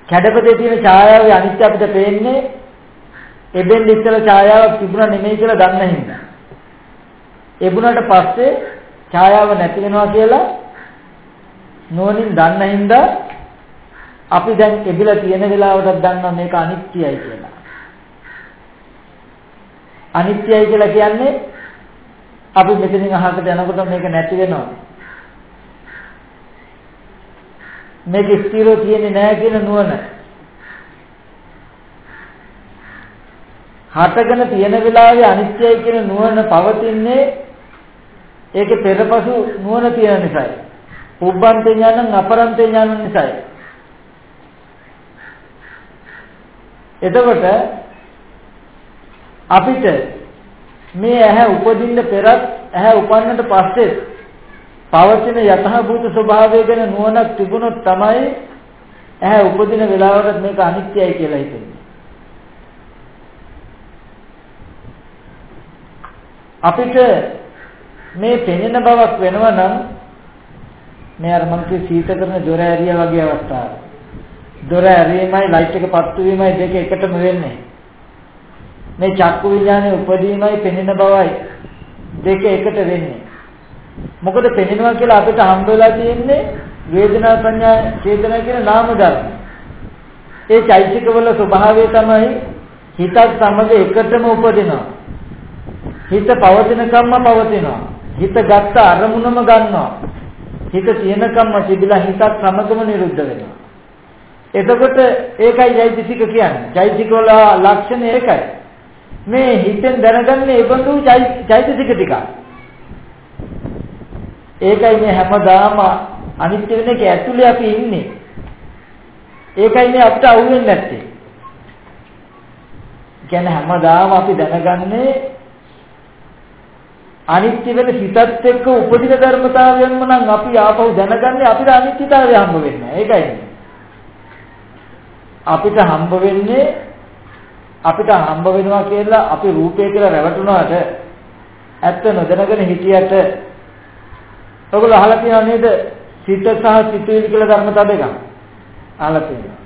A: කැඩපතේ තියෙන ඡායාවේ අනිත්‍ය අපිට පේන්නේ එබෙන් ඉස්සල ඡායාවක් තිබුණා නෙමෙයි කියලා දන්න හින්දා. එබුණාට පස්සේ ඡායාව නැති වෙනවා කියලා නෝනින් දන්න හින්දා අපි දැන් එබිලා තියෙන වෙලාවටත් දන්නවා මේක අනිත්‍යයි කියලා. අනිත්‍යයි කියලා කියන්නේ අපි මෙතනින් අහකට යනකොට මේක නැති වෙනවා. මේක ස්ථිරව තියෙන්නේ නැහැ කියන නුවණ. හටගෙන තියෙන වෙලාවේ අනිත්‍යයි කියන නුවණ පවතින්නේ ඒකේ පෙරපසු නුවණ තියෙන නිසායි. උබ්බන්තේ ඥානං අපරන්තේ ඥානං නිසායි. එතකොට අපිට මේ ඇහැ උපදින්න පෙරත් ඇහැ උපන්නට පස්සේ පවතින යථාභූත ස්වභාවය ගැන නුවණක් තිබුණොත් තමයි ඇහැ උපදින වෙලාවට මේක අනිත්‍යයි කියලා හිතෙන්නේ. අපිට මේ පෙනෙන බවක් වෙනවා නම් මේ අර මං කිය සීත කරන දොර ඇරියා වගේ අවස්ථාවක්. දොර ඇරීමයි ලයිට් එක පත්තු වීමයි දෙක එකටම වෙන්නේ. මේ චක්කු විඥානේ උපදීමයි පෙනෙන බවයි දෙක එකට වෙන්නේ. මොකද පෙනෙනවා කියලා අපිට හම්බ වෙලා තියෙන්නේ වේදනා සංඥා චේතනා කියන නාම ධර්ම. ඒ චෛතසිකවල ස්වභාවය තමයි හිතත් සමග එකටම උපදිනවා. හිත පවතින කම්ම පවතිනවා. හිත ගත්ත අරමුණම ගන්නවා. හිත තියෙනකම්ම තිබිලා හිතත් සමගම නිරුද්ධ වෙනවා. එතකොට ඒකයි චෛතසික කියන්නේ. චෛතසික වල ලක්ෂණ ඒකයි. මේ හිතෙන් දැනගන්නේ ඒ බඳු චෛතසික ටික. ඒකයි මේ හැමදාම අනිත්‍ය වෙන එක ඇතුලේ අපි ඉන්නේ. ඒකයි මේ අපිට අහුවෙන්නේ නැත්තේ. කියන්නේ හැමදාම අපි දැනගන්නේ අනිත්‍ය වෙන හිතත් එක්ක උපදින ධර්මතාවයන්ම නම් අපි ආපහු දැනගන්නේ අපිට අනිත්‍යතාවය හම්බ වෙන්නේ. ඒකයි. අපිට හම්බ වෙන්නේ අපිට හම්බ වෙනවා කියලා අපි රූපය කියලා රැවටුණාට ඇත්ත නොදැනගෙන හිටියට ඔයගොල්ලෝ අහලා තියෙනව නේද? සිත සහ සිතුවිලි කියලා ධර්මතා දෙකක්. අහලා තියෙනවා.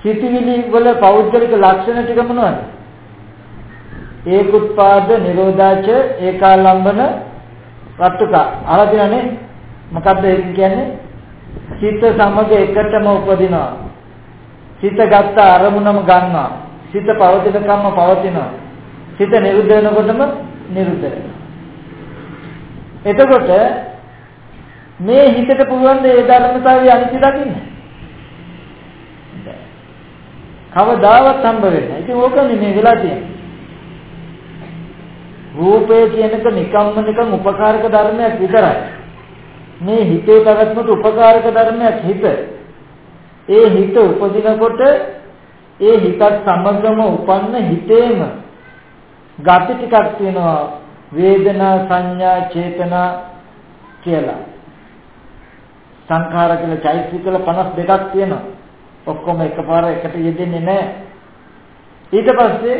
A: සිතුවිලි වල පෞද්ගලික ලක්ෂණ ටික මොනවද? ඒකුත්පාද නිරෝධාච ඒකාලම්බන රත්තුක අහලා තියෙනනේ මොකද්ද ඒක කියන්නේ? සිත සමග එකටම උපදිනවා. සිත ගත්ත අරමුණම ගන්නවා. සිත පවතින කම්ම පවතිනවා. සිත නිරුද්ධ වෙනකොටම නිරුද්ධ වෙනවා. එතකොට මේ හිතට පුළුවන් ද ඒ ධර්මතාවය අනිත්‍ය දකින්න? කවදාවත් හම්බ වෙන්නේ නැහැ. ඉතින් ඕකනේ මේ වෙලා තියෙන්නේ. රූපය කියනක නිකම්ම නිකම් උපකාරක ධර්මයක් විතරයි. මේ හිතේ පැවැත්මට උපකාරක ධර්මයක් හිත. ඒ හිත උපදිනකොට ඒ හිතත් සමගම උපන්න හිතේම ගති ටිකක් තියෙනවා. වේදනා සංඥා චේතනා කියලා. සංඛාර කියලා චෛතසිකවල 52ක් තියෙනවා. ඔක්කොම එකපාර එකට යෙදෙන්නේ නැහැ. ඊට පස්සේ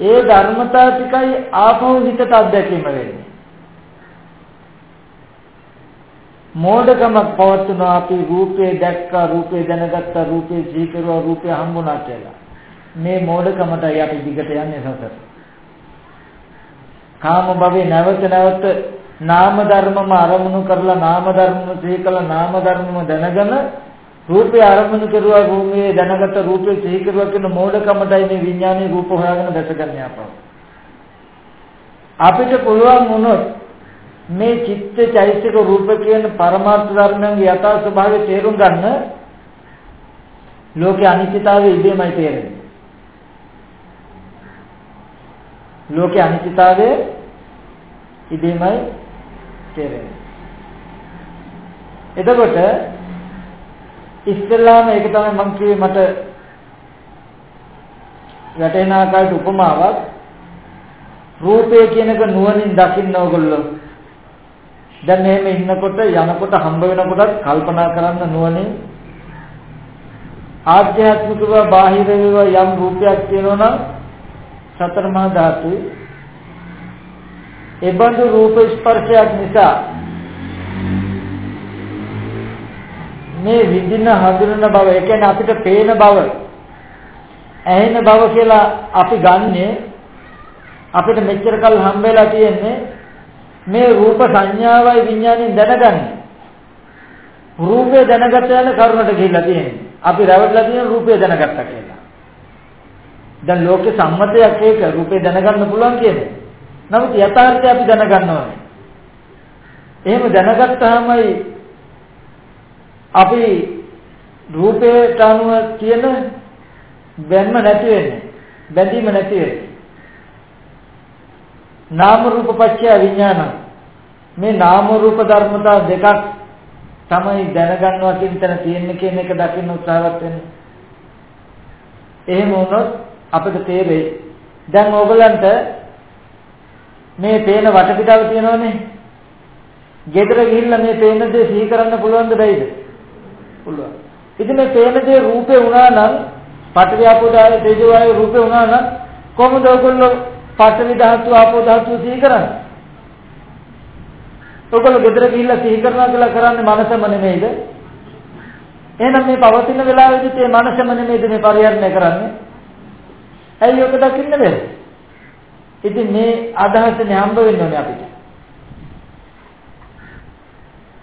A: ඒ ධර්මතා ටිකයි ආපහු හිතට අත්දැකීම වෙන්නේ. මෝඩකමක් පවත්වනවා අපි රූපේ දැක්කා රූපේ දැනගත්තා රූපේ සීකරුවා රූපේ හම්බුණා කියලා. මේ මෝඩකමටයි අපි දිගට යන්නේ සසර. කාම භවේ නැවත නැවත නාම ධර්මම අරමුණු කරලා නාම ධර්මම සීකලා නාම ධර්මම දැනගෙන රූපේ අරමුණු කරුවා රූපේ දැනගත්ත රූපේ සීකරුවා කියන මෝඩකමටයි මේ විඥානයේ රූප හොයාගෙන දැසගන්නේ අපව. අපිට පුළුවන් වුණොත් මේ චිත්ත චෛතසික රූප කියන පරමාර්ථ ධර්මයන්ගේ යථා ස්වභාවය තේරුම් ගන්න ලෝකේ අනිත්‍යතාවය ඉබේමයි තේරෙන්නේ. ලෝකේ අනිත්‍යතාවය ඉබේමයි තේරෙන්නේ. එතකොට ඉස්සෙල්ලාම ඒක තමයි මම කිව්වේ මට වැටෙන ආකාරයට උපමාවක් රූපය කියනක නුවණින් දකින්න ඕගොල්ලෝ දැන් මෙහෙම ඉන්නකොට යනකොට හම්බ වෙනකොටත් කල්පනා කරන්න නුවණින් ආධ්‍යාත්මිකව බාහිරව යම් රූපයක් තියෙනවා නම් සතර මහා ධාතුයි. එබඳු රූප ස්පර්ශයක් නිසා මේ විඳින හඳුනන බව ඒ කියන්නේ අපිට පේන බව ඇහෙන බව කියලා අපි ගන්නෙ අපිට මෙච්චර කල් හම්බෙලා තියෙන්නේ මේ රූප සංඥාවයි විඥාණයෙන් දැනගන්නේ රූපය දැනගත යන කරුණට ගිහිල්ලා තියෙන්නේ අපි රැවටලා තියෙන රූපය දැනගත්තා කියලා දැන් ලෝකේ සම්මතයක් ඒක රූපේ දැනගන්න පුළුවන් කියන්නේ නමුත් යථාර්ථය අපි දැනගන්න ඕනේ එහෙම දැනගත්තාමයි අපි රූපයට අනුව තියෙන බැන්ම නැති වෙන්නේ. බැඳීම නැති වෙන්නේ. නාම රූප පත්‍ය විඥාන. මේ නාම රූප ධර්මතා දෙකක් තමයි දැනගන්නවා කියන තැන තියෙන්නේ කියන එක දකින්න උත්සාහවත් වෙන්නේ. එහෙම වුණොත් අපිට තේරෙයි. දැන් ඕගලන්ට මේ පේන වටපිටාව තියෙනවනේ. ගෙදර ගිහිල්ලා මේ පේන දේ සිහි කරන්න පුළුවන්ද බැයිද? පුළුවන්. ඉතින් මේ පේන දේ රූපේ වුණා නම් පඨවි ආපෝ ධාතු තේජෝ වායු රූපේ වුණා නම් කොහොමද ඔයගොල්ලෝ පඨවි ධාතු ආපෝ ධාතු සිහි කරන්නේ? ඔයගොල්ලෝ ගෙදර ගිහිල්ලා සිහි කරනවා කියලා කරන්නේ මනසම නෙමෙයිද? එහෙනම් මේ පවතින වෙලාවෙදිත් මේ මනසම නෙමෙයිද මේ පරිහරණය කරන්නේ? ඇයි ඔක දකින්න බැහැ? ඉතින් මේ අදහසනේ හම්බ වෙන්න ඕනේ අපිට.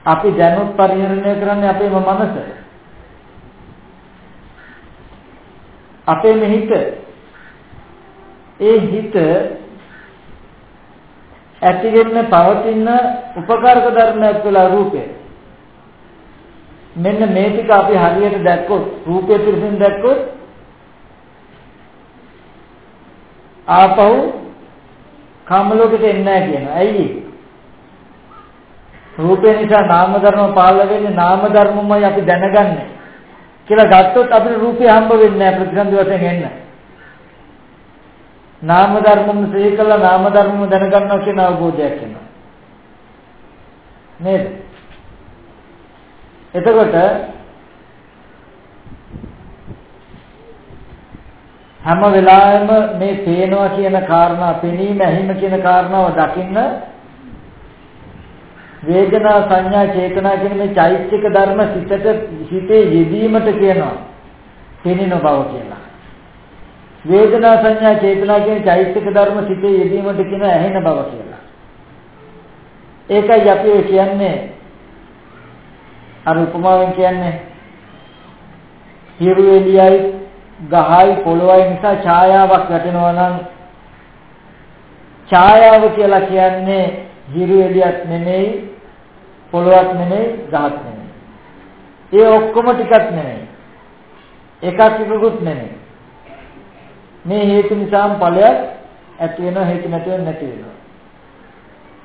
A: අපි දැනුත් පරිහරණය කරන්නේ අපේම මනස. අපේම හිත. ඒ හිත ඇති වෙන්න පවතින උපකාරක ධර්මයක් කියලා රූපය. මෙන්න මේ ටික අපි හරියට දැක්කොත් රූපය පිළිසින් දැක්කොත් ආපහු කාම ලෝකෙට එන්නේ නැහැ කියනවා. ඇයි රූපේ නිසා නාම ධර්ම පාල වෙන්නේ නාම ධර්මමයි අපි දැනගන්නේ කියලා ගත්තොත් අපිට රූපේ හම්බ වෙන්නේ නැහැ ප්‍රතිසන්දි වශයෙන් එන්න. නාම ධර්මම සිහි කළා නාම ධර්මම දැනගන්නවා කියන අවබෝධයක් එනවා. නේද? එතකොට හැම වෙලාවෙම මේ පේනවා කියන කාරණා, පෙනීම, ඇහිම කියන කාරණාව දකින්න වේදනා සංඥා චේතනා කියන මේ චෛත්‍යක ධර්ම සිතට හිතේ යෙදීමට කියනවා පෙනෙන බව කියලා. වේදනා සංඥා චේතනා කියන චෛත්‍යක ධර්ම සිතේ යෙදීමට කියන ඇහෙන බව කියලා. ඒකයි අපි කියන්නේ අර උපමාවෙන් කියන්නේ හිරු එළියයි ගහයි පොළොවයි නිසා ඡායාවක් වැටෙනවා නම් ඡායාව කියලා කියන්නේ හිරු එළියක් නෙමෙයි පොළොවක් නෙමෙයි ගහක් නෙමෙයි. ඒ ඔක්කොම ටිකක් නෙමෙයි. එකක් එකකුත් නෙමෙයි. මේ හේතු නිසාම ඵලයක් ඇති වෙනවා හේතු නැති වෙන්නේ නැති වෙනවා.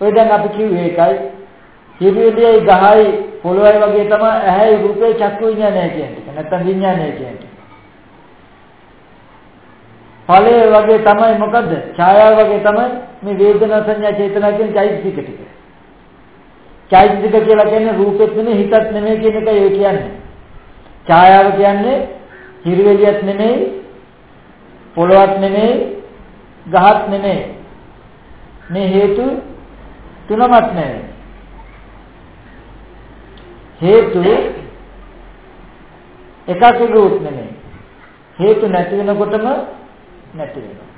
A: ඔය දැන් අපි කිව්වේ ඒකයි. හිරියදී ගහයි පොළොවයි වගේ තමයි ඇහැයි රූපේ චක්කු විඥානය කියන්නේ. නැත්තම් විඥානය කියන්නේ. ඵලය වගේ තමයි මොකද්ද? ඡායාව වගේ තමයි මේ වේදනා සංඥා චේතනා කියන චෛතසික ටික. චෛතසික කියලා කියන්නේ රූපෙත් නෙමෙයි හිතත් නෙමෙයි කියන එකයි ඒ කියන්නේ. ඡායාව කියන්නේ හිරිවෙලියක් නෙමෙයි පොළොවක් නෙමෙයි ගහක් නෙමෙයි. මේ හේතු තුනමත් නෙමෙයි. හේතු එකකෙකුත් නෙමෙයි. හේතු නැති වෙනකොටම නැති වෙනවා.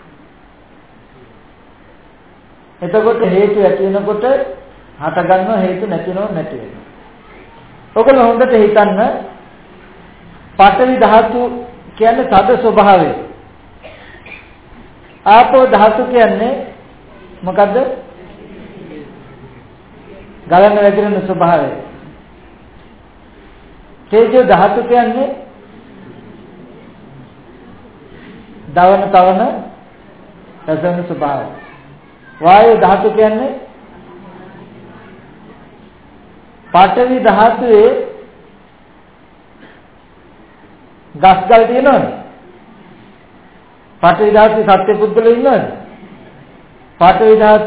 A: එතකොට හේතු ඇති වෙනකොට හට ගන්නව හේතු නැතිනව නැති වෙනවා. ඔයගොල්ලෝ හොඳට හිතන්න පඨවි ධාතු කියන්නේ තද ස්වභාවය. ආපෝ ධාතු කියන්නේ මොකද්ද? ගලන වැగిරෙන ස්වභාවය. තේජෝ ධාතු කියන්නේ දවන තවන රසන ස්වභාවය. වායු ධාතු කියන්නේ පඨවි ධාතුවේ ගස්ගල් තියෙනවද? පඨවි ධාතුවේ සත්‍ය පුද්ගලයෝ ඉන්නවද? පඨවි ධාතු